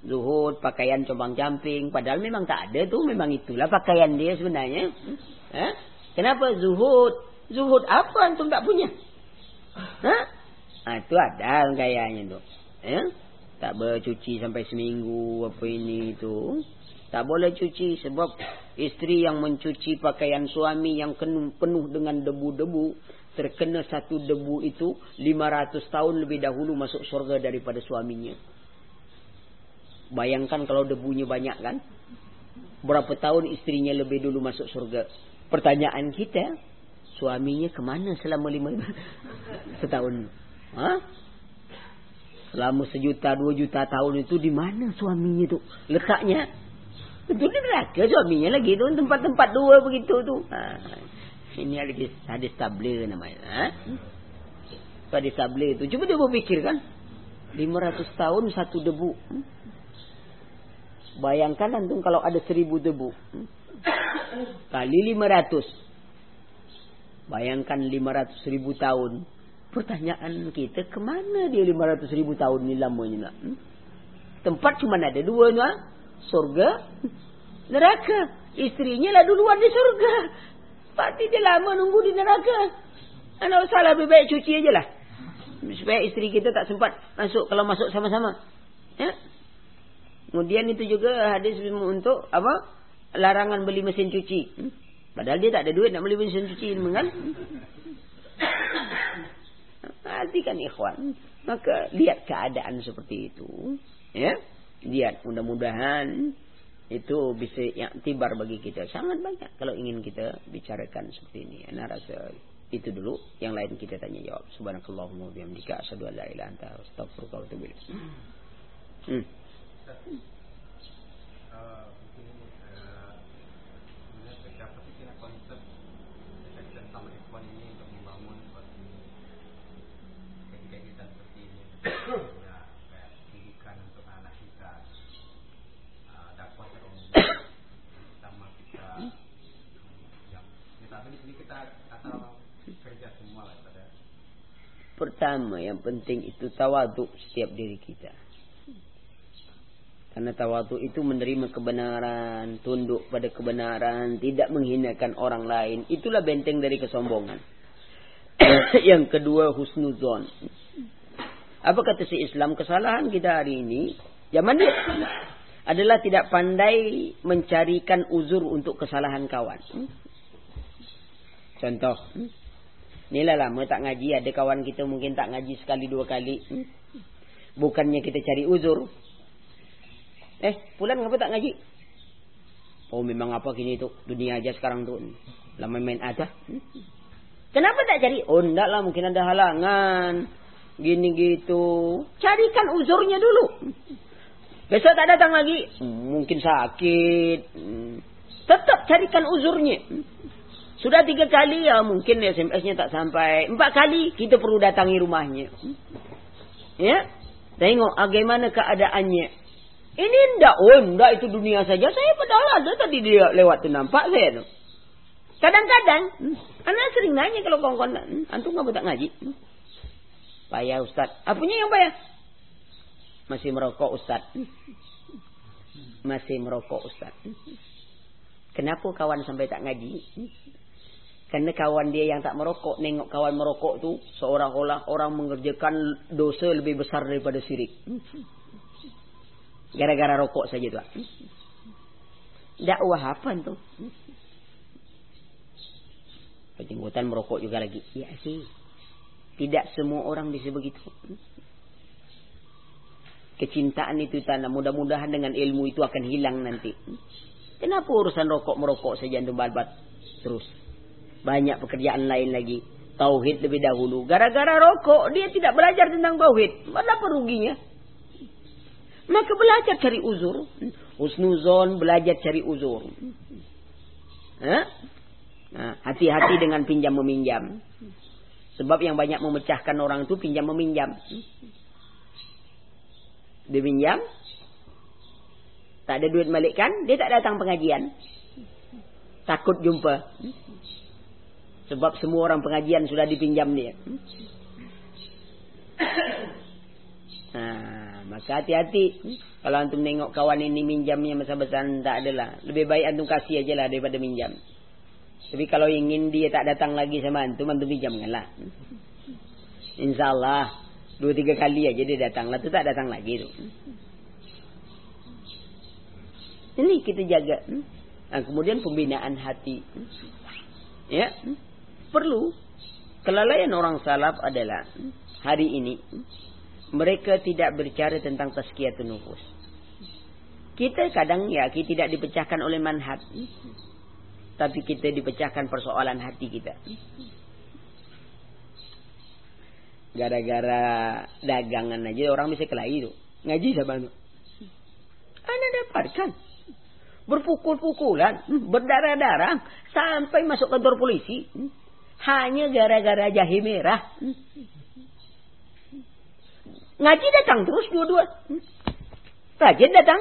Zuhud, pakaian combang camping. Padahal memang tak ada tu. Memang itulah pakaian dia sebenarnya. Ha? Kenapa zuhud? Zuhud apa antum tak punya? Ha? Ha, itu ada gayanya tu. Ya? Tak bercuci sampai seminggu apa ini itu. Tak boleh cuci sebab isteri yang mencuci pakaian suami yang penuh, dengan debu-debu. Terkena satu debu itu 500 tahun lebih dahulu masuk surga daripada suaminya. Bayangkan kalau debunya banyak kan. Berapa tahun istrinya lebih dulu masuk surga. Pertanyaan kita. Suaminya kemana selama lima setahun. Ha? Selama sejuta, dua juta tahun itu di mana suaminya tu letaknya? Itu neraka suaminya lagi tu. Tempat-tempat dua begitu tu. Ha. Ini lagi hadis tablir namanya. Ha? Hadis tablir tu. Cuba dia berfikir kan. 500 tahun satu debu. Hmm? Bayangkan antum kalau ada seribu debu. Kali lima ratus. Bayangkan lima ratus ribu tahun. Pertanyaan kita, kemana dia lima ratus ribu tahun ni lamanya nak? Hmm? Tempat cuma ada dua ni. Surga, neraka. Istrinya lah duluan di surga. Pasti dia lama nunggu di neraka. Anak usah lebih baik cuci aja lah. Supaya isteri kita tak sempat masuk kalau masuk sama-sama. Ya? Kemudian itu juga hadis untuk apa? Larangan beli mesin cuci. Padahal dia tak ada duit nak beli mesin cuci kan? Artikan ikhwan. Maka lihat keadaan seperti itu. Ya. Lihat mudah-mudahan itu bisa yang tibar bagi kita. Sangat banyak kalau ingin kita bicarakan seperti ini. Ana rasa itu dulu. Yang lain kita tanya jawab. Subhanakallahumma bihamdika. Asyadu an la ilaha anta. Astagfirullah wa atubu Hmm. Pertama yang penting itu tawaduk setiap diri kita. Karena tawaduk itu menerima kebenaran, tunduk pada kebenaran, tidak menghinakan orang lain. Itulah benteng dari kesombongan. yang kedua husnuzon. Apa kata si Islam? Kesalahan kita hari ini, zaman dia adalah tidak pandai mencarikan uzur untuk kesalahan kawan. Contoh, Inilah lama tak ngaji. Ada kawan kita mungkin tak ngaji sekali dua kali. Hmm? Bukannya kita cari uzur. Eh, pulan ngapa tak ngaji? Oh, memang apa kini tu? Dunia aja sekarang tu. Lama main aja. Hmm? Kenapa tak cari? Oh, enggak lah. Mungkin ada halangan. Gini gitu. Carikan uzurnya dulu. Besok tak datang lagi. Hmm, mungkin sakit. Tetap carikan uzurnya. Sudah tiga kali ya mungkin SMS-nya tak sampai. Empat kali kita perlu datangi rumahnya. Ya. Tengok bagaimana keadaannya. Ini ndak, oh ndak itu dunia saja. Saya padahal ada tadi dia lewat tu nampak saya tu. Kadang-kadang, hmm, anak sering nanya kalau kawan-kawan, hmm, antum ngapa tak ngaji? Hmm. Payah Ustaz. Apanya yang payah? Masih merokok Ustaz. Masih merokok Ustaz. Kenapa kawan sampai tak ngaji? Karena kawan dia yang tak merokok, nengok kawan merokok tu, seolah-olah orang mengerjakan dosa lebih besar daripada syirik. Gara-gara rokok saja tu. Dakwah apa tu? Penjenggotan merokok juga lagi. Ya sih. Tidak semua orang bisa begitu. Kecintaan itu tanah. Mudah-mudahan dengan ilmu itu akan hilang nanti. Kenapa urusan rokok merokok saja antum balbat terus? Banyak pekerjaan lain lagi. Tauhid lebih dahulu. Gara-gara rokok dia tidak belajar tentang tauhid. Apa ruginya? Maka belajar cari uzur. Usnuzon belajar cari uzur. Hati-hati dengan pinjam meminjam. Sebab yang banyak memecahkan orang itu pinjam meminjam. Dia pinjam. Tak ada duit balikkan. Dia tak datang pengajian. Takut jumpa. Sebab semua orang pengajian sudah dipinjam dia. Ha, maka hati-hati. Kalau antum tengok kawan ini minjamnya masa-masa tak adalah. Lebih baik antum kasih aja lah daripada minjam. Tapi kalau ingin dia tak datang lagi sama antum, antum pinjamkanlah. InsyaAllah. Dua tiga kali aja dia datang. Lah tu tak datang lagi tu. Ini kita jaga. Nah, kemudian pembinaan hati. Ya. Perlu. Kelalaian orang salaf adalah hari ini mereka tidak berbicara tentang tazkiyatun nufus. Kita kadang ya kita tidak dipecahkan oleh manhaj tapi kita dipecahkan persoalan hati kita. Gara-gara dagangan aja orang bisa kelahi itu. Ngaji sama itu. Anda dapatkan. Berpukul-pukulan. Berdarah-darah. Sampai masuk kantor polisi. Hanya gara-gara jahe merah. Ngaji datang terus dua-dua. Rajin datang.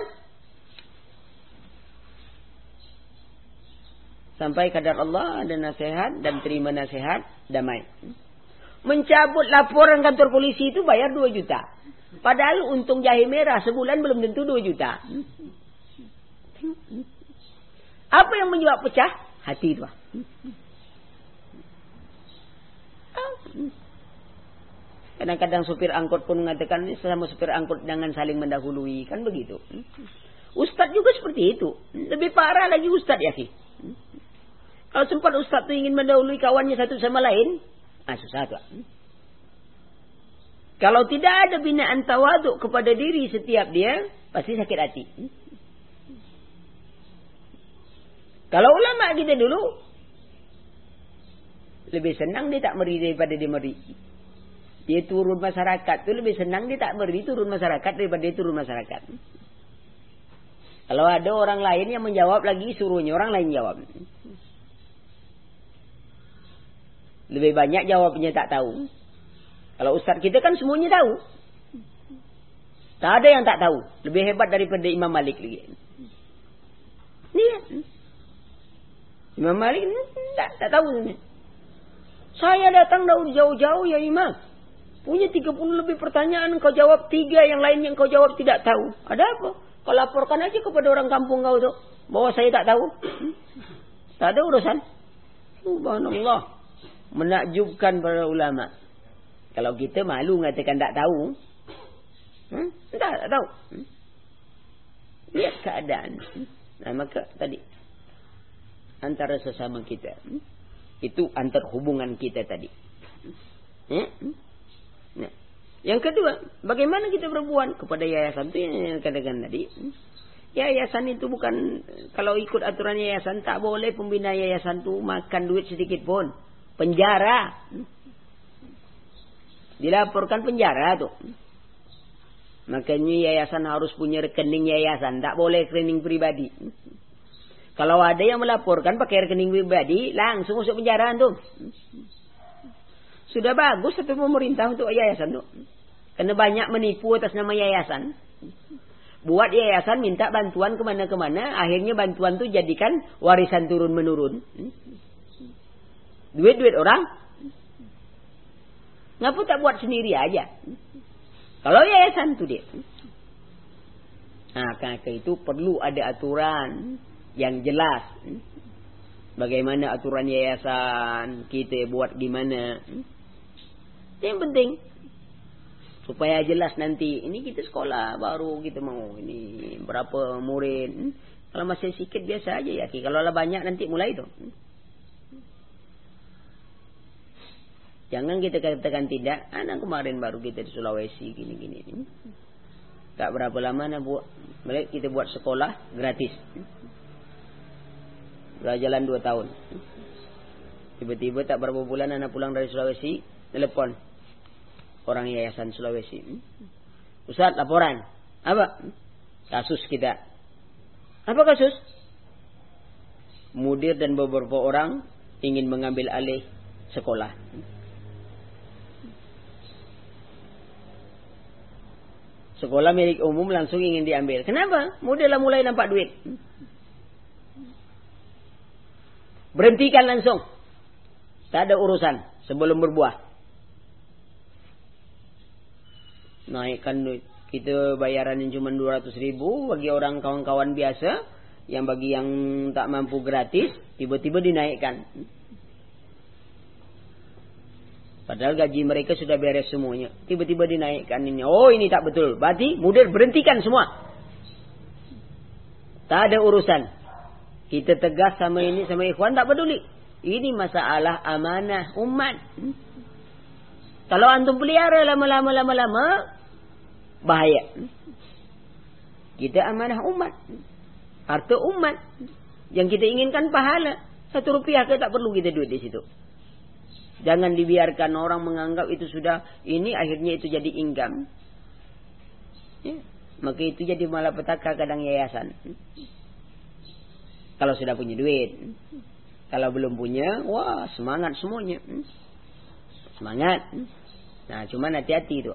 Sampai kadar Allah ada nasihat dan terima nasihat damai. Mencabut laporan kantor polisi itu bayar 2 juta. Padahal untung jahe merah sebulan belum tentu 2 juta. Apa yang menyebab pecah? Hati itu. Kadang-kadang supir angkut pun mengatakan sama supir angkut jangan saling mendahului. Kan begitu. Ustaz juga seperti itu. Lebih parah lagi Ustaz ya. Kalau sempat ustaz tu ingin mendahului kawannya satu sama lain, ah susah tu. Kalau tidak ada binaan tawaduk kepada diri setiap dia, pasti sakit hati. Kalau ulama kita dulu, lebih senang dia tak meri daripada dia meri. Dia turun masyarakat tu lebih senang dia tak meri turun masyarakat daripada dia turun masyarakat. Kalau ada orang lain yang menjawab lagi suruhnya orang lain jawab. Lebih banyak jawabnya tak tahu. Kalau ustaz kita kan semuanya tahu. Tak ada yang tak tahu. Lebih hebat daripada Imam Malik lagi. Ni Imam Malik tak, tak tahu. Saya datang dari jauh-jauh ya Imam. Punya 30 lebih pertanyaan kau jawab tiga yang lain yang kau jawab tidak tahu. Ada apa? Kau laporkan aja kepada orang kampung kau tu. Bahwa saya tak tahu. Tak ada urusan. Subhanallah menakjubkan para ulama. Kalau kita malu mengatakan tak tahu. Hmm? Tak, tak tahu. Hmm? Lihat keadaan. Nah, maka tadi. Antara sesama kita. Hmm? Itu antar hubungan kita tadi. Hmm? Nah. Yang kedua, bagaimana kita berbuat kepada yayasan itu yang katakan tadi. Hmm? Yayasan itu bukan, kalau ikut aturan yayasan, tak boleh pembina yayasan itu makan duit sedikit pun penjara. Dilaporkan penjara tuh. Makanya yayasan harus punya rekening yayasan. Tak boleh rekening pribadi. Kalau ada yang melaporkan pakai rekening pribadi, langsung masuk penjara tu. Sudah bagus satu pemerintah untuk yayasan tu. Karena banyak menipu atas nama yayasan. Buat yayasan minta bantuan kemana-kemana. Akhirnya bantuan tu jadikan warisan turun-menurun. Duit-duit orang. Ngapa tak buat sendiri aja? Kalau yayasan tu dia. Nah, kerana itu perlu ada aturan yang jelas. Bagaimana aturan yayasan kita buat gimana. Yang penting. Supaya jelas nanti. Ini kita sekolah baru kita mau. Ini berapa murid. Kalau masih sikit biasa aja ya. Kalau lah banyak nanti mulai tu. Jangan kita katakan tidak. Anak kemarin baru kita di Sulawesi gini-gini. Tak berapa lama nak buat. Kita buat sekolah gratis. Sudah jalan dua tahun. Tiba-tiba tak berapa bulan anak pulang dari Sulawesi. Telepon. Orang yayasan Sulawesi. Ustaz laporan. Apa? Kasus kita. Apa kasus? Mudir dan beberapa orang ingin mengambil alih sekolah. Sekolah milik umum langsung ingin diambil. Kenapa? Mudahlah mulai nampak duit. Berhentikan langsung. Tak ada urusan sebelum berbuah. Naikkan. Kita bayaran yang cuma 200 ribu bagi orang kawan-kawan biasa. Yang bagi yang tak mampu gratis. Tiba-tiba dinaikkan. Padahal gaji mereka sudah beres semuanya. Tiba-tiba dinaikkan ini. Oh ini tak betul. Berarti mudah berhentikan semua. Tak ada urusan. Kita tegas sama ini sama ikhwan tak peduli. Ini masalah amanah umat. Kalau antum pelihara lama-lama lama-lama bahaya. Kita amanah umat. Harta umat. Yang kita inginkan pahala. Satu rupiah ke tak perlu kita duit di situ. Jangan dibiarkan orang menganggap itu sudah ini akhirnya itu jadi inggam. Ya. Maka itu jadi malapetaka kadang yayasan. Kalau sudah punya duit. Kalau belum punya, wah semangat semuanya. Semangat. Nah, cuma hati-hati itu.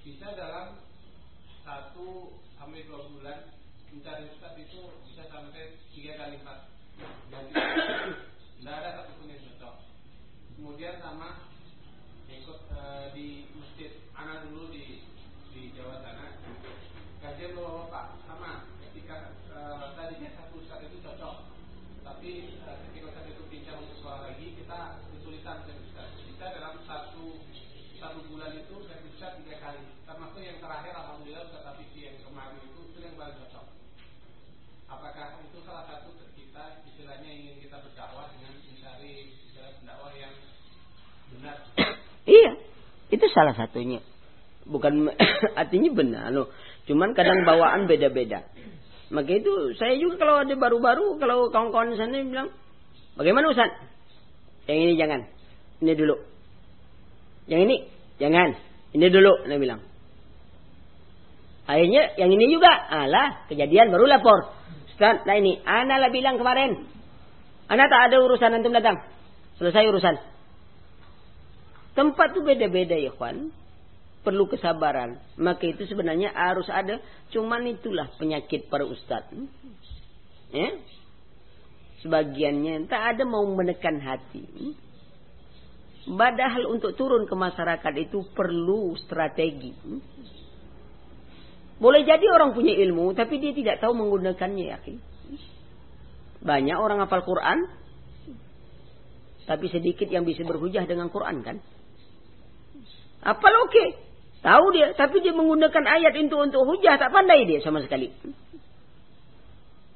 bisa dalam satu sampai dua bulan mencari ustaz itu bisa sampai tiga kali empat dan tidak ada satupun yang cocok. Kemudian sama ikut e, di salah satunya. Bukan artinya benar loh. Cuman kadang bawaan beda-beda. Maka itu saya juga kalau ada baru-baru kalau kawan-kawan sana bilang, "Bagaimana Ustaz?" Yang ini jangan. Ini dulu. Yang ini jangan. Ini dulu dia bilang. Akhirnya yang ini juga, alah kejadian baru lapor. Ustaz, nah ini, ana lah bilang kemarin. Ana tak ada urusan antum datang. Selesai urusan. Tempat tu beda-beda ya kawan. Perlu kesabaran. Maka itu sebenarnya harus ada. Cuman itulah penyakit para ustaz. Ya? Sebagiannya tak ada mau menekan hati. Padahal untuk turun ke masyarakat itu perlu strategi. Boleh jadi orang punya ilmu tapi dia tidak tahu menggunakannya ya. Banyak orang hafal Quran tapi sedikit yang bisa berhujah dengan Quran kan? Apal oke. Okay. Tahu dia tapi dia menggunakan ayat itu untuk hujah tak pandai dia sama sekali.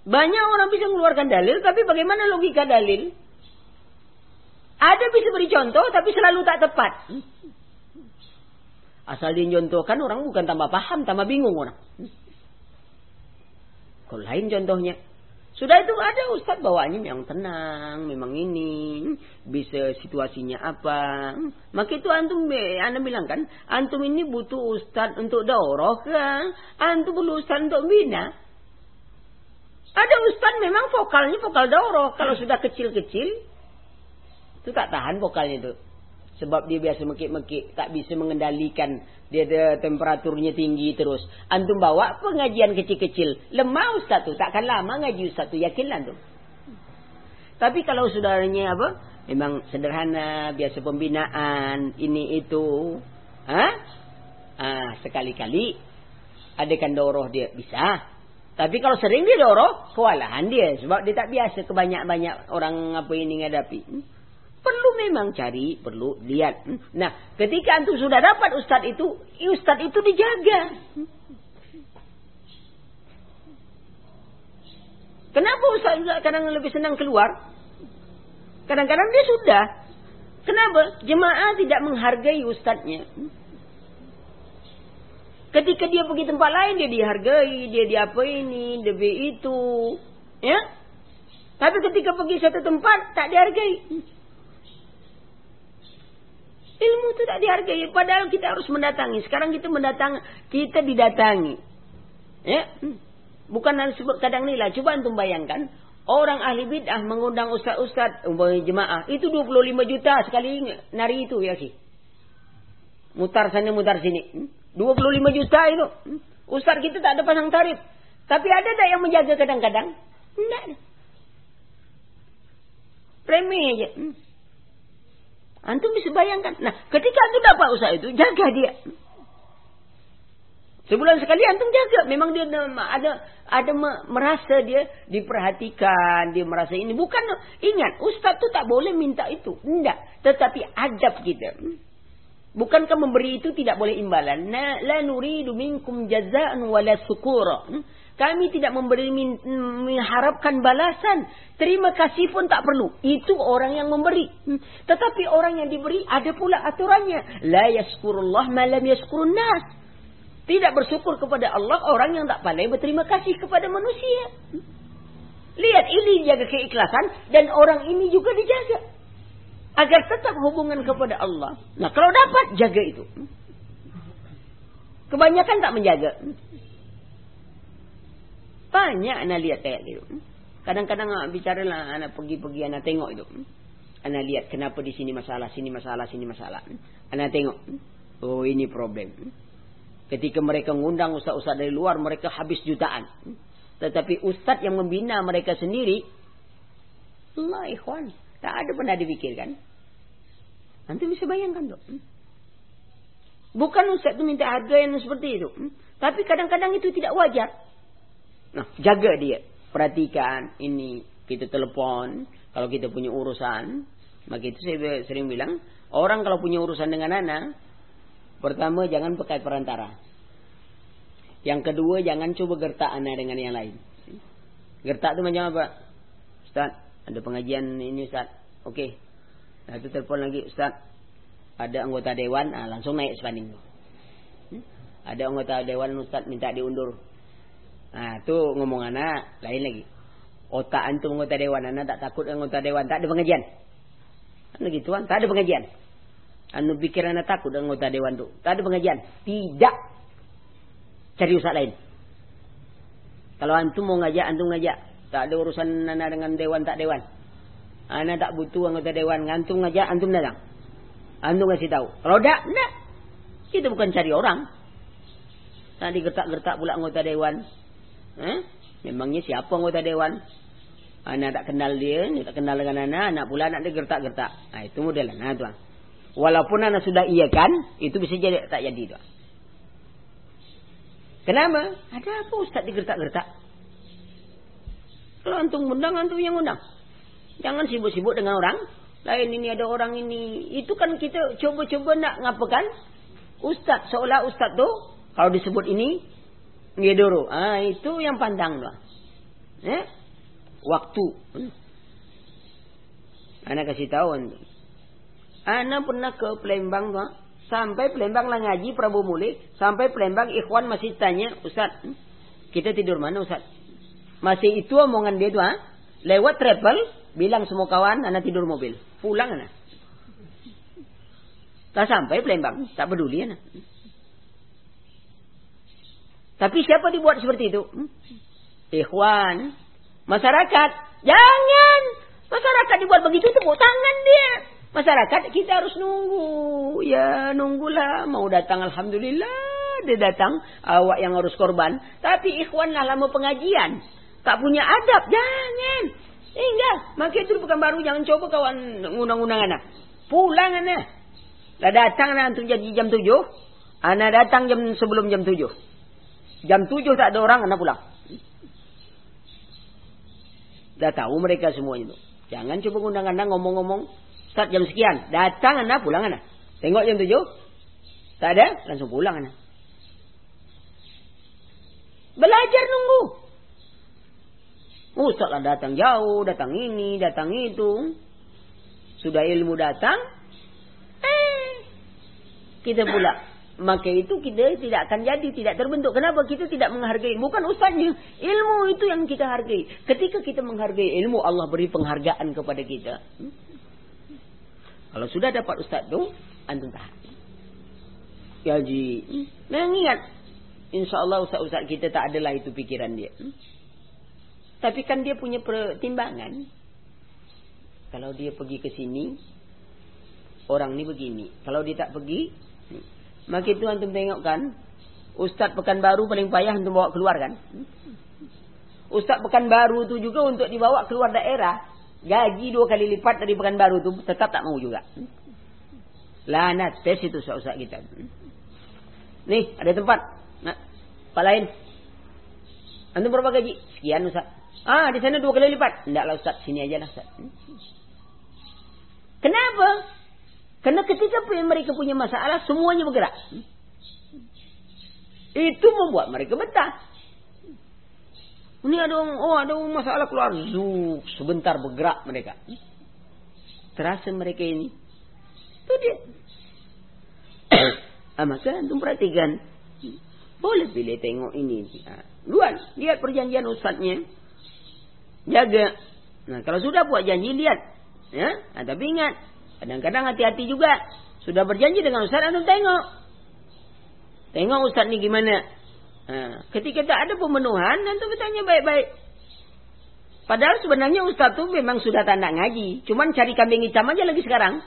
Banyak orang bisa mengeluarkan dalil tapi bagaimana logika dalil? Ada bisa beri contoh tapi selalu tak tepat. Asal dia contohkan orang bukan tambah paham, tambah bingung orang. Kalau lain contohnya. Sudah itu ada ustaz bawaannya yang tenang, memang ini bisa situasinya apa. Maka itu antum anda bilang kan, antum ini butuh ustaz untuk daurah kan? Antum perlu ustaz untuk bina. Ada ustaz memang vokalnya vokal daurah. Kalau sudah kecil-kecil, itu tak tahan vokalnya itu. Sebab dia biasa mekik-mekik. Tak bisa mengendalikan. Dia ada temperaturnya tinggi terus. Antum bawa pengajian kecil-kecil. Lemah ustaz tu. Takkan lama ngaji ustaz tu. Yakinlah tu. Tapi kalau saudaranya apa? Memang sederhana. Biasa pembinaan. Ini itu. Ha? Ah, sekali-kali. Adakan doroh dia. Bisa. Tapi kalau sering dia doroh. Kewalahan dia. Sebab dia tak biasa kebanyak-banyak orang apa ini ngadapi. Hmm? Perlu memang cari, perlu lihat. Nah, ketika antum sudah dapat ustaz itu, ustaz itu dijaga. Kenapa ustaz kadang lebih senang keluar? Kadang-kadang dia sudah. Kenapa? Jemaah tidak menghargai ustaznya. Ketika dia pergi tempat lain, dia dihargai, dia diapa ini, dia itu. Ya? Tapi ketika pergi satu tempat, tak dihargai. Ilmu itu tak dihargai. Padahal kita harus mendatangi. Sekarang kita mendatang, kita didatangi. Ya, bukan hal sebut kadang nilai. Coba antum bayangkan. Orang ahli bid'ah mengundang ustaz-ustaz umpamanya jemaah. Itu 25 juta sekali nari itu ya sih. Mutar sana mutar sini. 25 juta itu. Ustaz kita tak ada pasang tarif. Tapi ada tak yang menjaga kadang-kadang? Tidak ada. Remeh aja. Antum bisa bayangkan. Nah, ketika antum dapat usaha itu, jaga dia. Sebulan sekali antum jaga. Memang dia ada ada merasa dia diperhatikan, dia merasa ini. Bukan ingat, ustaz tu tak boleh minta itu. Tidak. Tetapi adab kita. Bukankah memberi itu tidak boleh imbalan? La nuridu minkum jaza'an wala syukura. Kami tidak memberi mengharapkan balasan. Terima kasih pun tak perlu. Itu orang yang memberi. Hmm. Tetapi orang yang diberi ada pula aturannya. La yaskurullah malam yaskurun nas. Tidak bersyukur kepada Allah orang yang tak pandai berterima kasih kepada manusia. Lihat ini jaga keikhlasan dan orang ini juga dijaga. Agar tetap hubungan kepada Allah. Nah kalau dapat jaga itu. Kebanyakan tak menjaga. Banyak anak lihat kayak gitu. Kadang-kadang bicara lah anak pergi-pergi anak tengok itu. Anak lihat kenapa di sini masalah, sini masalah, sini masalah. Anak tengok. Oh ini problem. Ketika mereka ngundang ustaz-ustaz dari luar, mereka habis jutaan. Tetapi ustaz yang membina mereka sendiri, Allah ikhwan, tak ada pernah dipikirkan. Nanti bisa bayangkan tuh. Bukan ustaz itu minta harga yang seperti itu. Tapi kadang-kadang itu tidak wajar. Nah, jaga dia. Perhatikan ini kita telepon kalau kita punya urusan. Maka itu saya sering bilang, orang kalau punya urusan dengan anak, pertama jangan pakai perantara. Yang kedua jangan coba gertak anak dengan yang lain. Gertak itu macam apa? Ustaz, ada pengajian ini Ustaz. Okey. Nah, itu telepon lagi Ustaz. Ada anggota dewan, ah, langsung naik sebanding. Hmm? Ada anggota dewan Ustaz minta diundur. Nah, tu ngomong anak lain lagi. Otak antum anggota dewan anak tak takut anggota dewan tak ada pengajian. Anu gitu kan, tak ada pengajian. Anu pikir anak takut anggota dewan tu. Tak ada pengajian. Tidak. Cari usaha lain. Kalau antum mau ngajak, antum ngajak. Tak ada urusan anak dengan dewan tak dewan. Anak tak butuh anggota dewan. Antum ngajak, antum datang. Antum kasih tahu. Roda? Enggak. Kita bukan cari orang. Tadi gertak-gertak pula anggota dewan. Eh? Memangnya siapa anggota dewan? Anak tak kenal dia, dia tak kenal dengan anak, anak pula anak dia gertak-gertak. Nah, itu modelnya. Nah, tuan. Walaupun anak sudah iya kan, itu bisa jadi tak jadi tuan. Kenapa? Ada apa ustaz digertak-gertak? Kalau antum undang, antum yang undang. Jangan sibuk-sibuk dengan orang. Lain ini ada orang ini. Itu kan kita coba-coba nak ngapakan? Ustaz, seolah ustaz tu, kalau disebut ini, ngedoro. Ah, itu yang pandang tuan. Eh? Waktu. Hmm. Anak kasih tahu antum. Anak pernah ke Palembang tuan. Sampai Pelembang lah ngaji Prabu Muli. Sampai Pelembang Ikhwan masih tanya. Ustaz, hmm, kita tidur mana Ustaz? Masih itu omongan dia tu ha? Lewat travel. Bilang semua kawan, anak tidur mobil. Pulang anak. Tak sampai Pelembang. Tak peduli anak. Tapi siapa dibuat seperti itu? Hmm? Ikhwan. Masyarakat. Jangan. Masyarakat dibuat begitu tepuk tangan dia. Masyarakat kita harus nunggu. Ya nunggulah. Mau datang Alhamdulillah. Dia datang. Awak yang harus korban. Tapi ikhwan lah lama pengajian. Tak punya adab. Jangan. Tinggal. Maka itu bukan baru. Jangan coba kawan undang-undang anak. Pulang anak. Dah datang anak jadi jam tujuh. Anak datang jam sebelum jam tujuh. Jam tujuh tak ada orang. Anak pulang. Dah tahu mereka semuanya itu. Jangan coba undang anak ngomong-ngomong. Start jam sekian. Datang anda, pulang anda. Tengok jam tujuh. Tak ada, langsung pulang anda. Belajar nunggu. Ustaz lah datang jauh, datang ini, datang itu. Sudah ilmu datang. Eh, kita pula. Maka itu kita tidak akan jadi, tidak terbentuk. Kenapa kita tidak menghargai? Bukan ustaznya. Ilmu itu yang kita hargai. Ketika kita menghargai ilmu, Allah beri penghargaan kepada kita. Hmm? Kalau sudah dapat ustaz tu, antum tahan. Ya ji. Memang ingat. InsyaAllah ustaz-ustaz kita tak adalah itu pikiran dia. Hmm? Tapi kan dia punya pertimbangan. Kalau dia pergi ke sini, orang ni begini. Kalau dia tak pergi, hmm, maka itu antum tengok kan. Ustaz Pekanbaru paling payah untuk bawa keluar kan. Ustaz Pekanbaru tu juga untuk dibawa keluar daerah. Gaji dua kali lipat dari pekan baru tu tetap tak mau juga. Lanat tes itu usah-usah kita. Nih ada tempat. Nah, apa lain? Antum berapa gaji? Sekian Ustaz. Ah, di sana dua kali lipat. Tidaklah Ustaz, sini aja lah Ustaz. Kenapa? Karena ketika mereka punya masalah, semuanya bergerak. Itu membuat mereka betah. Ini ada oh ada masalah keluar zuk sebentar bergerak mereka. Terasa mereka ini. Itu dia. ah, maka antum perhatikan. Boleh pilih tengok ini. Ah, luan, lihat perjanjian ustaznya. Jaga. Nah, kalau sudah buat janji lihat. Ya, nah, tapi ingat, kadang-kadang hati-hati juga. Sudah berjanji dengan ustaz antum tengok. Tengok ustaz ni gimana? Ketika tak ada pemenuhan, nanti bertanya baik-baik. Padahal sebenarnya ustaz tu memang sudah tak nak ngaji. Cuman cari kambing hitam aja lagi sekarang.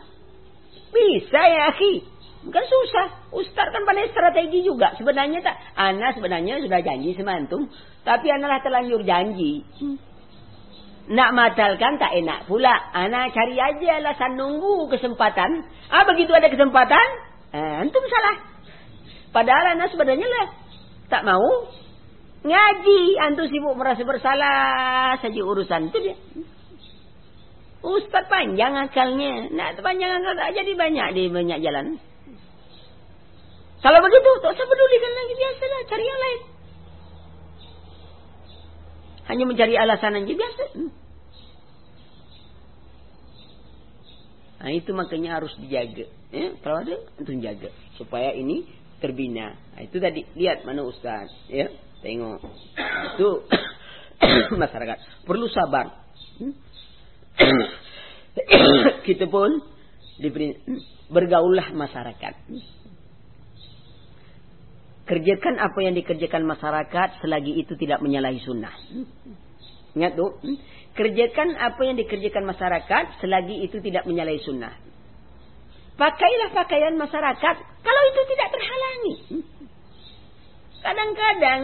Bisa ya akhi. Bukan susah. Ustaz kan pandai strategi juga. Sebenarnya tak. Ana sebenarnya sudah janji sama antum. Tapi Ana lah terlanjur janji. Hmm. Nak matalkan tak enak pula. Ana cari aja alasan nunggu kesempatan. Ah begitu ada kesempatan. Eh, antum salah. Padahal Ana sebenarnya lah tak mau ngaji antum sibuk merasa bersalah saja urusan itu dia Ustaz panjang akalnya nak panjang akal tak jadi banyak di banyak jalan kalau begitu tak usah pedulikan lagi biasalah cari yang lain hanya mencari alasan aja biasa Nah itu makanya harus dijaga. Ya, kalau ada, untuk jaga supaya ini terbina. Nah, itu tadi lihat mana ustaz, ya. Tengok. Itu masyarakat perlu sabar. Hmm? Kita pun diberi bergaullah masyarakat. Kerjakan apa yang dikerjakan masyarakat selagi itu tidak menyalahi sunnah. Ingat tu. Kerjakan apa yang dikerjakan masyarakat selagi itu tidak menyalahi sunnah. Pakailah pakaian masyarakat kalau itu tidak terhalangi. Kadang-kadang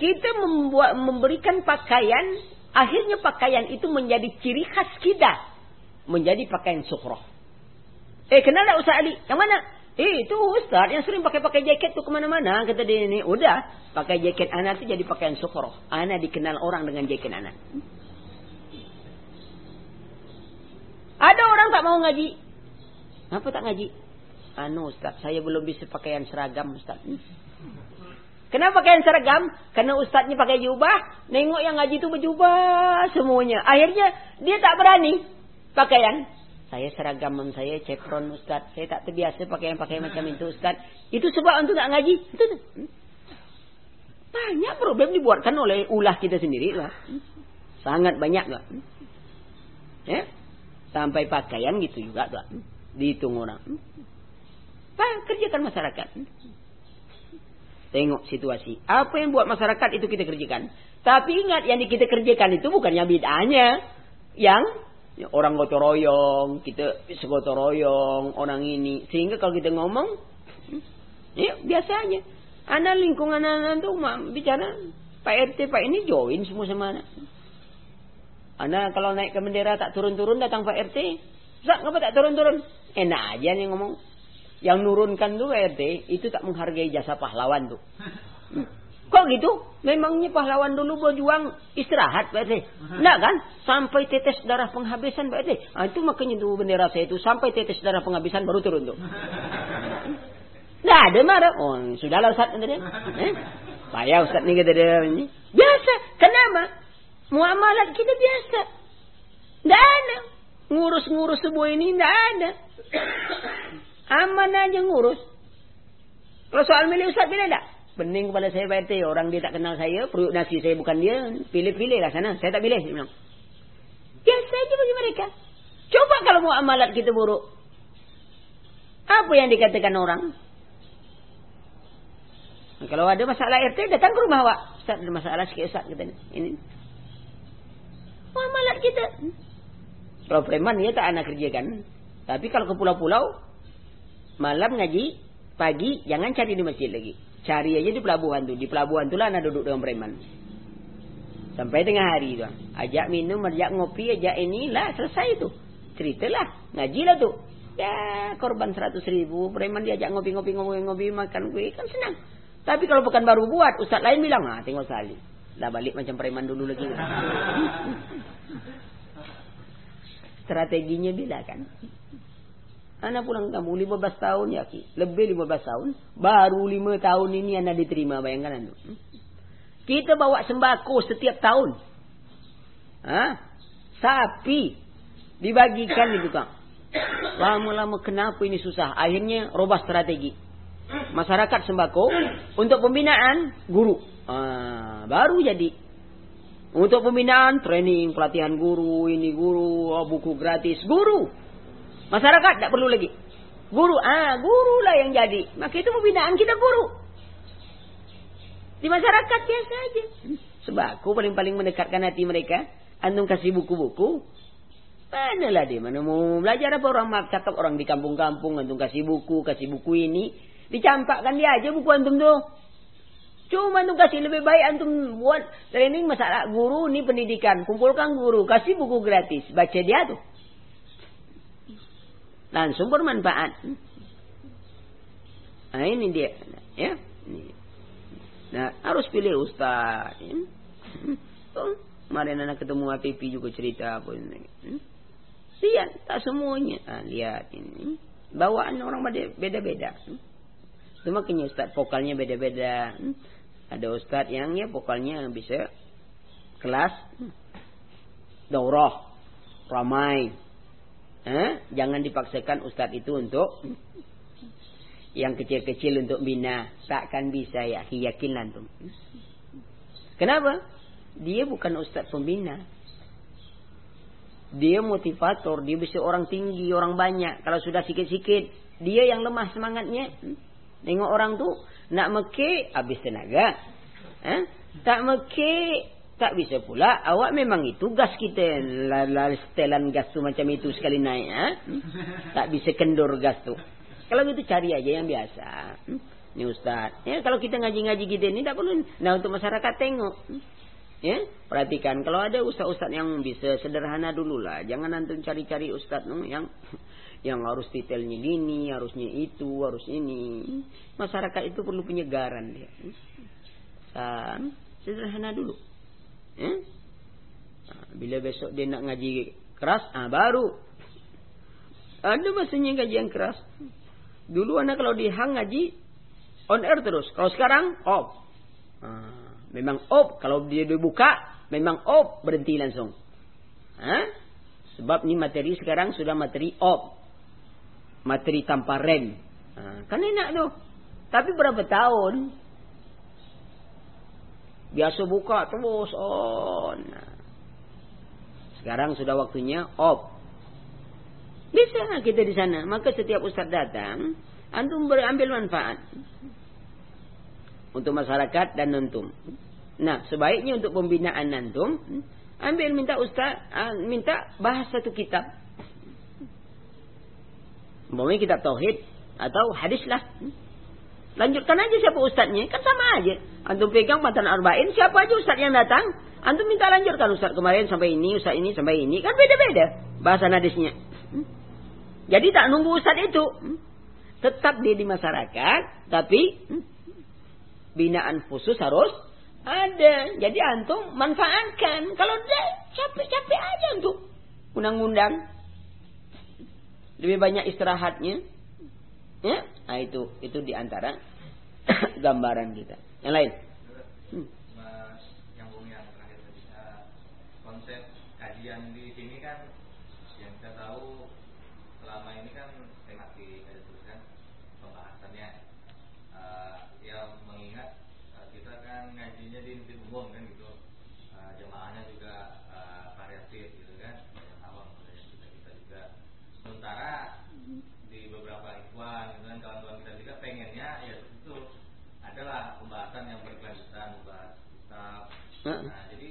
kita membuat memberikan pakaian, akhirnya pakaian itu menjadi ciri khas kita. Menjadi pakaian sukroh. Eh, kenal tak Ustaz Ali? Yang mana? Eh, itu Ustaz yang sering pakai-pakai jaket tu kemana-mana. Kata dia ini, udah. Pakai jaket anak tu jadi pakaian sukroh. Anak dikenal orang dengan jaket anak. Ada orang tak mau ngaji. Kenapa tak ngaji? Anu Ustaz, saya belum bisa pakaian seragam Ustaz. Kenapa pakaian seragam? Karena ustaznya pakai jubah. Nengok yang ngaji itu berjubah semuanya. Akhirnya dia tak berani pakaian. Saya seragam saya cekron ustaz. Saya tak terbiasa pakaian-pakaian macam itu ustaz. Itu sebab untuk tak ngaji. Itu Banyak problem dibuatkan oleh ulah kita sendiri. Lah. Sangat banyak. Lah. Ya? Sampai pakaian gitu juga. Lah. Dihitung orang. Kerjakan masyarakat. Tengok situasi. Apa yang buat masyarakat itu kita kerjakan. Tapi ingat yang kita kerjakan itu bukannya bid'ahnya. Yang orang gotong royong, kita segotong royong, orang ini. Sehingga kalau kita ngomong, ya biasa aja. Anak lingkungan anak itu bicara, Pak RT, Pak ini join semua sama anak. Anak kalau naik ke bendera tak turun-turun datang Pak RT. Zak, ngapa tak turun-turun? Enak aja nih ngomong. Yang nurunkan tuh RT itu tak menghargai jasa pahlawan tuh. Kok gitu? Memangnya pahlawan dulu berjuang istirahat Pak RT. Enggak kan? Sampai tetes darah penghabisan Pak RT. Nah, itu makanya tuh bendera saya itu sampai tetes darah penghabisan baru turun tuh. Enggak ada marah. Oh, sudahlah Ustaz kata dia. Eh? Payah Ustaz nih kata dia. Biasa. Kenapa? Muamalat kita biasa. Enggak ada. Ngurus-ngurus sebuah ini enggak ada. Aman aja ngurus. Kalau soal milih Ustaz pilih tak? Pening kepada saya Pak. Orang dia tak kenal saya. Perut nasi saya bukan dia. Pilih-pilih lah sana. Saya tak pilih. Dia. Biasa aja bagi mereka. Coba kalau mau amalat kita buruk. Apa yang dikatakan orang? Kalau ada masalah RT datang ke rumah Pak. Ustaz ada masalah sikit Ustaz. Kata ini. Muamalat kita. Kalau preman dia tak anak kerjakan. Tapi kalau ke pulau-pulau malam ngaji, pagi jangan cari di masjid lagi. Cari aja di pelabuhan tu. Di pelabuhan tu lah anak duduk dengan preman. Sampai tengah hari tu. Ajak minum, ajak ngopi, ajak ini lah selesai tu. Ceritalah, ngajilah tu. Ya korban seratus ribu, preman diajak ngopi-ngopi, ngopi-ngopi, makan kue kan senang. Tapi kalau bukan baru buat, ustaz lain bilang, ah tengok sekali. Dah balik macam preman dulu lagi. Strateginya bila kan? Anak pulang kampung 15 tahun ya ki. Lebih 15 tahun. Baru 5 tahun ini anak diterima. Bayangkan anda. Hmm? Kita bawa sembako setiap tahun. Ha? Sapi. Dibagikan itu kang. Lama-lama kenapa ini susah. Akhirnya robah strategi. Masyarakat sembako. Untuk pembinaan guru. Ha, baru jadi. Untuk pembinaan training. Pelatihan guru. Ini guru. Oh, buku gratis. Guru. Masyarakat tak perlu lagi. Guru, ah, guru lah yang jadi. Maka itu pembinaan kita guru. Di masyarakat biasa aja. Sebab paling-paling mendekatkan hati mereka. Antum kasih buku-buku. Manalah dia, mana mau belajar apa orang mak cakap orang di kampung-kampung. Antum kasih buku, kasih buku ini. Dicampakkan dia aja buku antum tu. Cuma antum kasih lebih baik antum buat training masalah guru ni pendidikan. Kumpulkan guru, kasih buku gratis. Baca dia tu langsung bermanfaat. Nah ini dia, ya. Nah harus pilih ustaz. Ya. Oh, kemarin anak ketemu APP juga cerita apa ini. Hmm? Lihat tak semuanya. Nah, lihat ini. Bawaan orang beda-beda. Itu makanya ustaz vokalnya beda-beda. Ada ustaz yang ya vokalnya bisa kelas daurah ramai Eh? Jangan dipaksakan ustaz itu untuk yang kecil-kecil untuk bina. Takkan bisa ya. Yakinlah antum. Kenapa? Dia bukan ustaz pembina. Dia motivator. Dia bisa orang tinggi, orang banyak. Kalau sudah sikit-sikit. Dia yang lemah semangatnya. Tengok orang tu. Nak meke, habis tenaga. Eh? Tak meke, Tak bisa pula. Awak memang itu gas kita. Lalu setelan gas tu macam itu sekali naik. Ha? Tak bisa kendur gas tu. Kalau gitu cari aja yang biasa. Ni Ustaz. Ya, kalau kita ngaji-ngaji kita ni tak perlu. Nah untuk masyarakat tengok. Ya, perhatikan kalau ada ustaz-ustaz yang bisa sederhana dululah. Jangan antum cari-cari ustaz yang yang harus detailnya gini, harusnya itu, harus ini. Masyarakat itu perlu penyegaran dia. Sederhana dulu. Eh? Bila besok dia nak ngaji keras, ah baru. Ada masanya ngaji yang keras. Dulu anak kalau dihang ngaji on air terus. Kalau sekarang off. Ah, memang off. Kalau dia dibuka, memang off berhenti langsung. Ah? Sebab ni materi sekarang sudah materi off. Materi tanpa rem. Ah, kan enak tu. Tapi berapa tahun Biasa buka terus on. Sekarang sudah waktunya off. Bisa kita di sana. Maka setiap ustaz datang, antum berambil manfaat untuk masyarakat dan antum. Nah, sebaiknya untuk pembinaan antum, ambil minta ustaz, ah, minta bahas satu kitab. Umpamanya kitab tauhid atau hadis lah. Lanjutkan aja siapa ustaznya. Kan sama aja. Antum pegang matan arba'in. Siapa aja ustaz yang datang. Antum minta lanjutkan ustaz kemarin sampai ini. Ustaz ini sampai ini. Kan beda-beda. Bahasa hadisnya. Hmm? Jadi tak nunggu ustaz itu. Hmm? Tetap dia di masyarakat. Tapi. Hmm? Binaan khusus harus ada. Jadi antum manfaatkan. Kalau dia capek-capek aja untuk undang-undang. Lebih banyak istirahatnya. Ya, nah itu itu di antara gambaran kita. Yang lain. Hmm. yang terakhir tadi, uh, konsep kajian di sini kan yang kita tahu selama ini kan tematik ada tulisan pembahasannya. Uh, yang mengingat uh, kita kan ngajinya di masjid umum kan gitu, uh, jemaahnya juga uh, variatif gitu kan, yang awam kita kita juga. Sementara kawan-kawan dan kawan-kawan kita juga pengennya ya itu adalah pembahasan yang berkelanjutan membahas kitab. Nah, jadi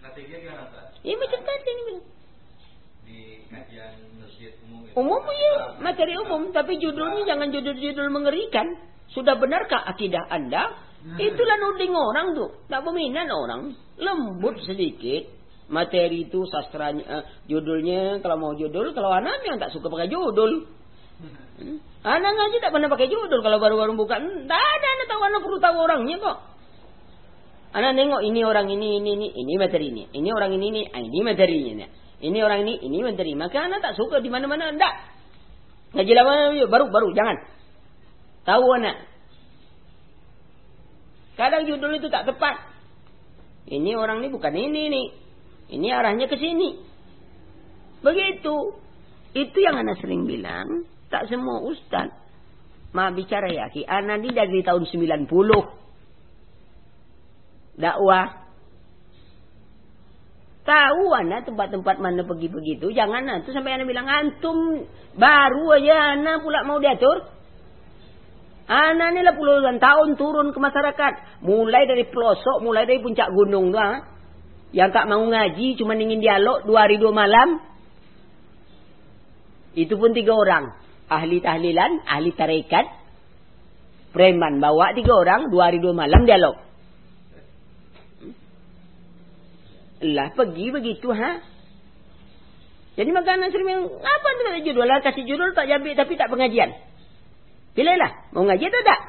strateginya gimana Ustaz? Iya macam tadi ini di kajian masjid umum ya, materi umum, tapi judulnya jangan judul-judul mengerikan. Sudah benarkah akidah Anda? Itulah nuding orang tuh, tak peminat orang. Lembut sedikit. Materi itu sastranya, uh, judulnya kalau mau judul, kalau anak yang tak suka pakai judul. Hmm? Anak ngaji tak pernah pakai judul kalau baru-baru buka. Tak ada anak tahu anak perlu tahu orangnya kok. Anak nengok ini orang ini ini ini ini materi ini. Ini orang ini ini ah, ini materinya. Ini orang ini ini materi. Maka anak tak suka di mana-mana ndak. Ngaji lama baru baru jangan. Tahu anak. Kadang judul itu tak tepat. Ini orang ini bukan ini nih. Ini arahnya ke sini. Begitu. Itu yang anak sering bilang. Tak semua ustaz. Ma bicara ya ki. Anak ni dari tahun 90. Dakwah. Tahu anak tempat-tempat mana pergi begitu. Jangan nanti sampai anak bilang antum baru aja anak pula mau diatur. Anak ni lah puluhan tahun turun ke masyarakat. Mulai dari pelosok, mulai dari puncak gunung tu. Ha? Yang tak mau ngaji, cuma ingin dialog dua hari dua malam. Itu pun tiga orang ahli tahlilan, ahli tarekat, preman bawa tiga orang, dua hari dua malam dialog. Lah pergi begitu ha. Jadi makanan sering apa tu ada judul lah kasih judul tak jadi tapi tak pengajian. Pilihlah mau ngaji atau tak.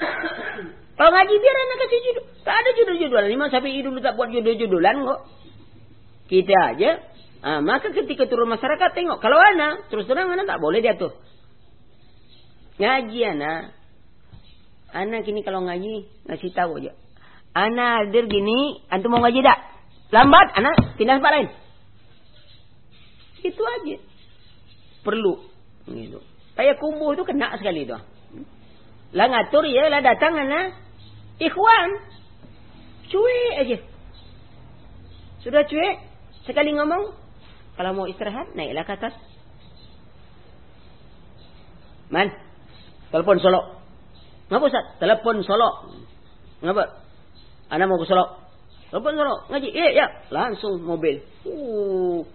Kalau ngaji biar anak kasih judul. Tak ada judul-judul. Lima sampai dulu tak buat judul-judulan kok. Kita aja. Ha, maka ketika turun masyarakat tengok. Kalau anak terus terang anak tak boleh diatur. Ngaji anak. Anak kini kalau ngaji, ngasih tahu aja. Anak hadir gini, antum mau ngaji tak? Lambat, anak pindah tempat lain. Itu aja. Perlu. Gitu. Kayak kumbuh itu kena sekali itu. Lah ngatur ya, lah datang anak. Ikhwan. Cuek aja. Sudah cuek. Sekali ngomong. Kalau mau istirahat, naiklah ke atas. Man. Telepon Solo. Ngapa Ustaz? Telepon Solo. Ngapa? Ana mau ke Solo. Lepas Solok ngaji. Eh ya. Langsung mobil. Uh,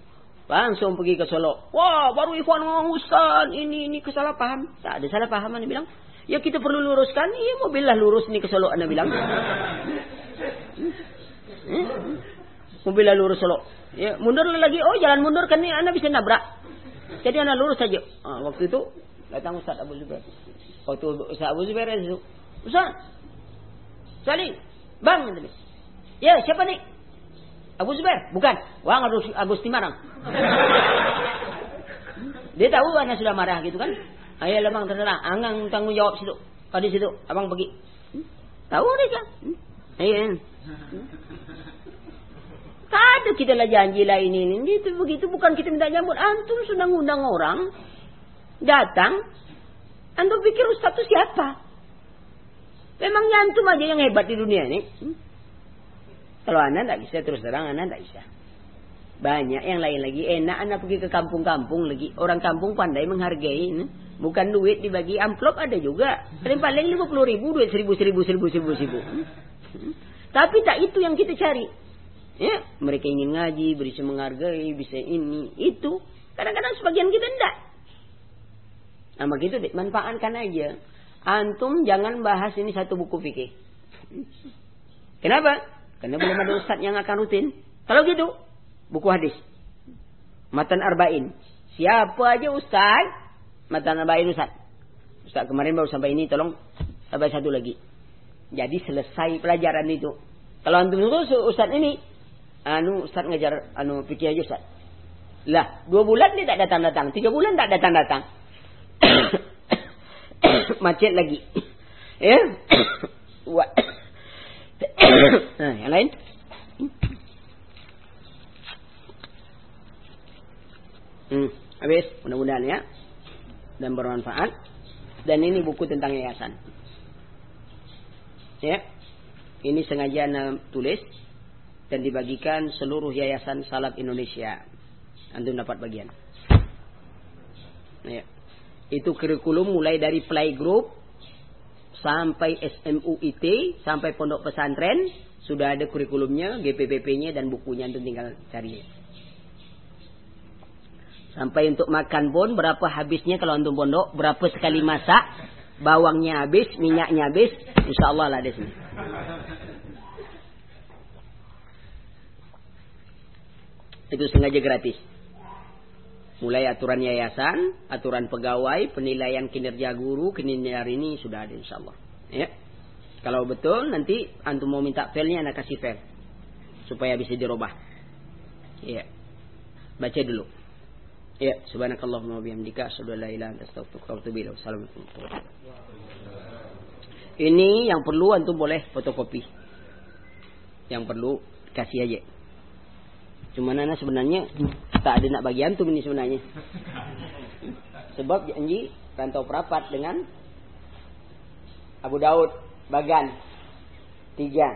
langsung pergi ke Solok. Wah baru Ikhwan ngomong Ustaz. Ini ini kesalah paham. Tak ada salah paham. Anda bilang. Ya kita perlu luruskan. Iya mobil lah lurus ni ke Solok. Anda bilang. Hmm? Mobil lah lurus Solok. Ya, mundur lagi. Oh jalan mundur kan ni Anda bisa nabrak. Jadi Anda lurus saja. Ah, waktu itu datang Ustaz Abu Zubair. Waktu Ustaz Abu Zubair itu. Ustaz. Saling. Bang. Ya siapa ni? Abu Zubair? Bukan. Wang Agusti Marang. Dia tahu anak sudah marah gitu kan. Ayah lemang terserah. Angang tanggung jawab situ. Kau di situ. Abang pergi. Hmm? Tahu dia kan? Hmm? Ayah. Hmm? Tak ada kita lah janji lah ini. ini. Itu begitu. Bukan kita minta jambut. Antum sudah ngundang orang. Datang. Antum pikir ustaz itu siapa? Memangnya antum aja yang hebat di dunia ini. Hmm? Kalau anak tak bisa terus terang anak tak bisa. Banyak yang lain lagi. Enak anak pergi ke kampung-kampung lagi. Orang kampung pandai menghargai. Ini. Bukan duit dibagi amplop ada juga. Paling paling 50 ribu duit seribu seribu seribu seribu seribu. Tapi tak itu yang kita cari. Ya, mereka ingin ngaji, bisa menghargai, bisa ini, itu. Kadang-kadang sebagian kita tidak. Nah, begitu manfaatkan aja. Antum jangan bahas ini satu buku fikih. Kenapa? Karena belum ada ustaz yang akan rutin. Kalau gitu, buku hadis. Matan Arba'in. Siapa aja ustaz? Matan Arba'in ustaz. Ustaz kemarin baru sampai ini, tolong sampai satu lagi. Jadi selesai pelajaran itu. Kalau antum itu ustaz ini, anu ustaz ngajar anu fikih aja ustaz. Lah, dua bulan dia tak datang-datang. Tiga bulan tak datang-datang. Macet lagi. Ya. nah, yang lain? Hmm, habis mudah-mudahan ya dan bermanfaat. Dan ini buku tentang yayasan. Ya. Ini sengaja tulis dan dibagikan seluruh yayasan salaf Indonesia. Antum dapat bagian. Ya. Itu kurikulum mulai dari playgroup sampai SMUIT, sampai pondok pesantren, sudah ada kurikulumnya, GPPP-nya dan bukunya itu tinggal cari. Sampai untuk makan pun berapa habisnya kalau untuk pondok, berapa sekali masak, bawangnya habis, minyaknya habis, insya Allah lah ada sini. Itu sengaja gratis. Mulai aturan yayasan, aturan pegawai, penilaian kinerja guru, kinerja ini sudah ada insyaAllah. Ya. Kalau betul nanti antum mau minta filenya anak kasih file. Supaya bisa dirubah. Ya. Baca dulu. Ya, subhanakallahumma bihamdika asyhadu an la ilaha anta astaghfiruka wa atubu Ini yang perlu antum boleh fotokopi. Yang perlu kasih aja. Cuma nana sebenarnya tak ada nak bagi antum ini sebenarnya. Sebab janji rantau perapat dengan Abu Daud Bagan tiga,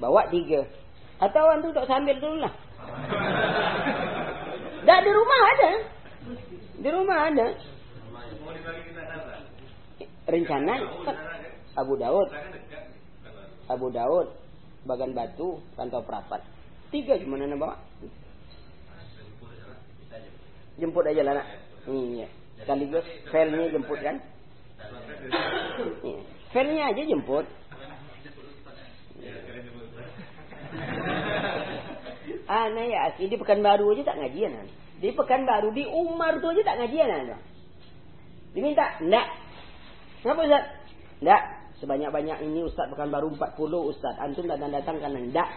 bawa tiga. Atau antum tak sambil dulu lah. Dah di rumah ada. Di rumah ada. Rencana Abu Daud. Abu Daud Bagan Batu rantau perapat. Tiga cuma nak bawa. Jemput aja lah nak. Hmm, ya. Sekaligus filenya jemput kan. Ya. Filenya aja jemput. Ah, nah ya, di Pekanbaru aja tak ngajian. Nah. Di Pekanbaru, di Umar tu aja tak ngajian. Nah. Diminta? Enggak. Kenapa Ustaz? Enggak. Sebanyak-banyak ini Ustaz Pekanbaru 40 Ustaz. Antum datang-datang kan enggak.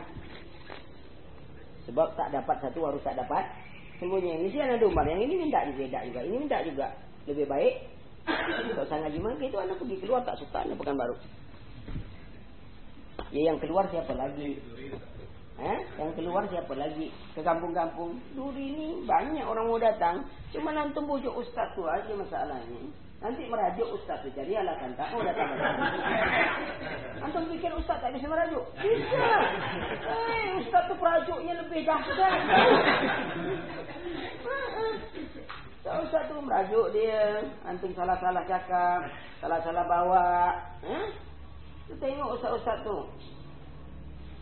Sebab tak dapat satu harus tak dapat. Semuanya ini ada umar. Yang ini minta juga. juga. Ini minta juga. Lebih baik. Kalau saya ngaji mana itu anak pergi keluar tak suka. Anak pekan baru. Ya yang keluar siapa lagi? Eh? Yang keluar siapa lagi? Ke kampung-kampung. Duri ini banyak orang mau datang. Cuma nanti bujuk ustaz tu aja masalahnya. Nanti merajuk ustaz tu jadi alasan tak mau datang. Antum pikir ustaz tak bisa merajuk? Bisa. Eh, ustaz tu perajuknya lebih dahsyat. Tak ustaz tu merajuk dia. Antum salah-salah cakap, salah-salah bawa. Eh? Tu tengok ustaz-ustaz tu.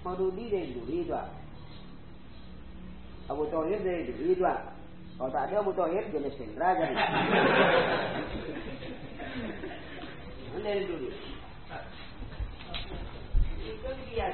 Maududi dari dulu itu. Abu Thohir dari dulu itu. Kalau tak ada butuh air, dia sendra jadi. Mana dulu? Itu dia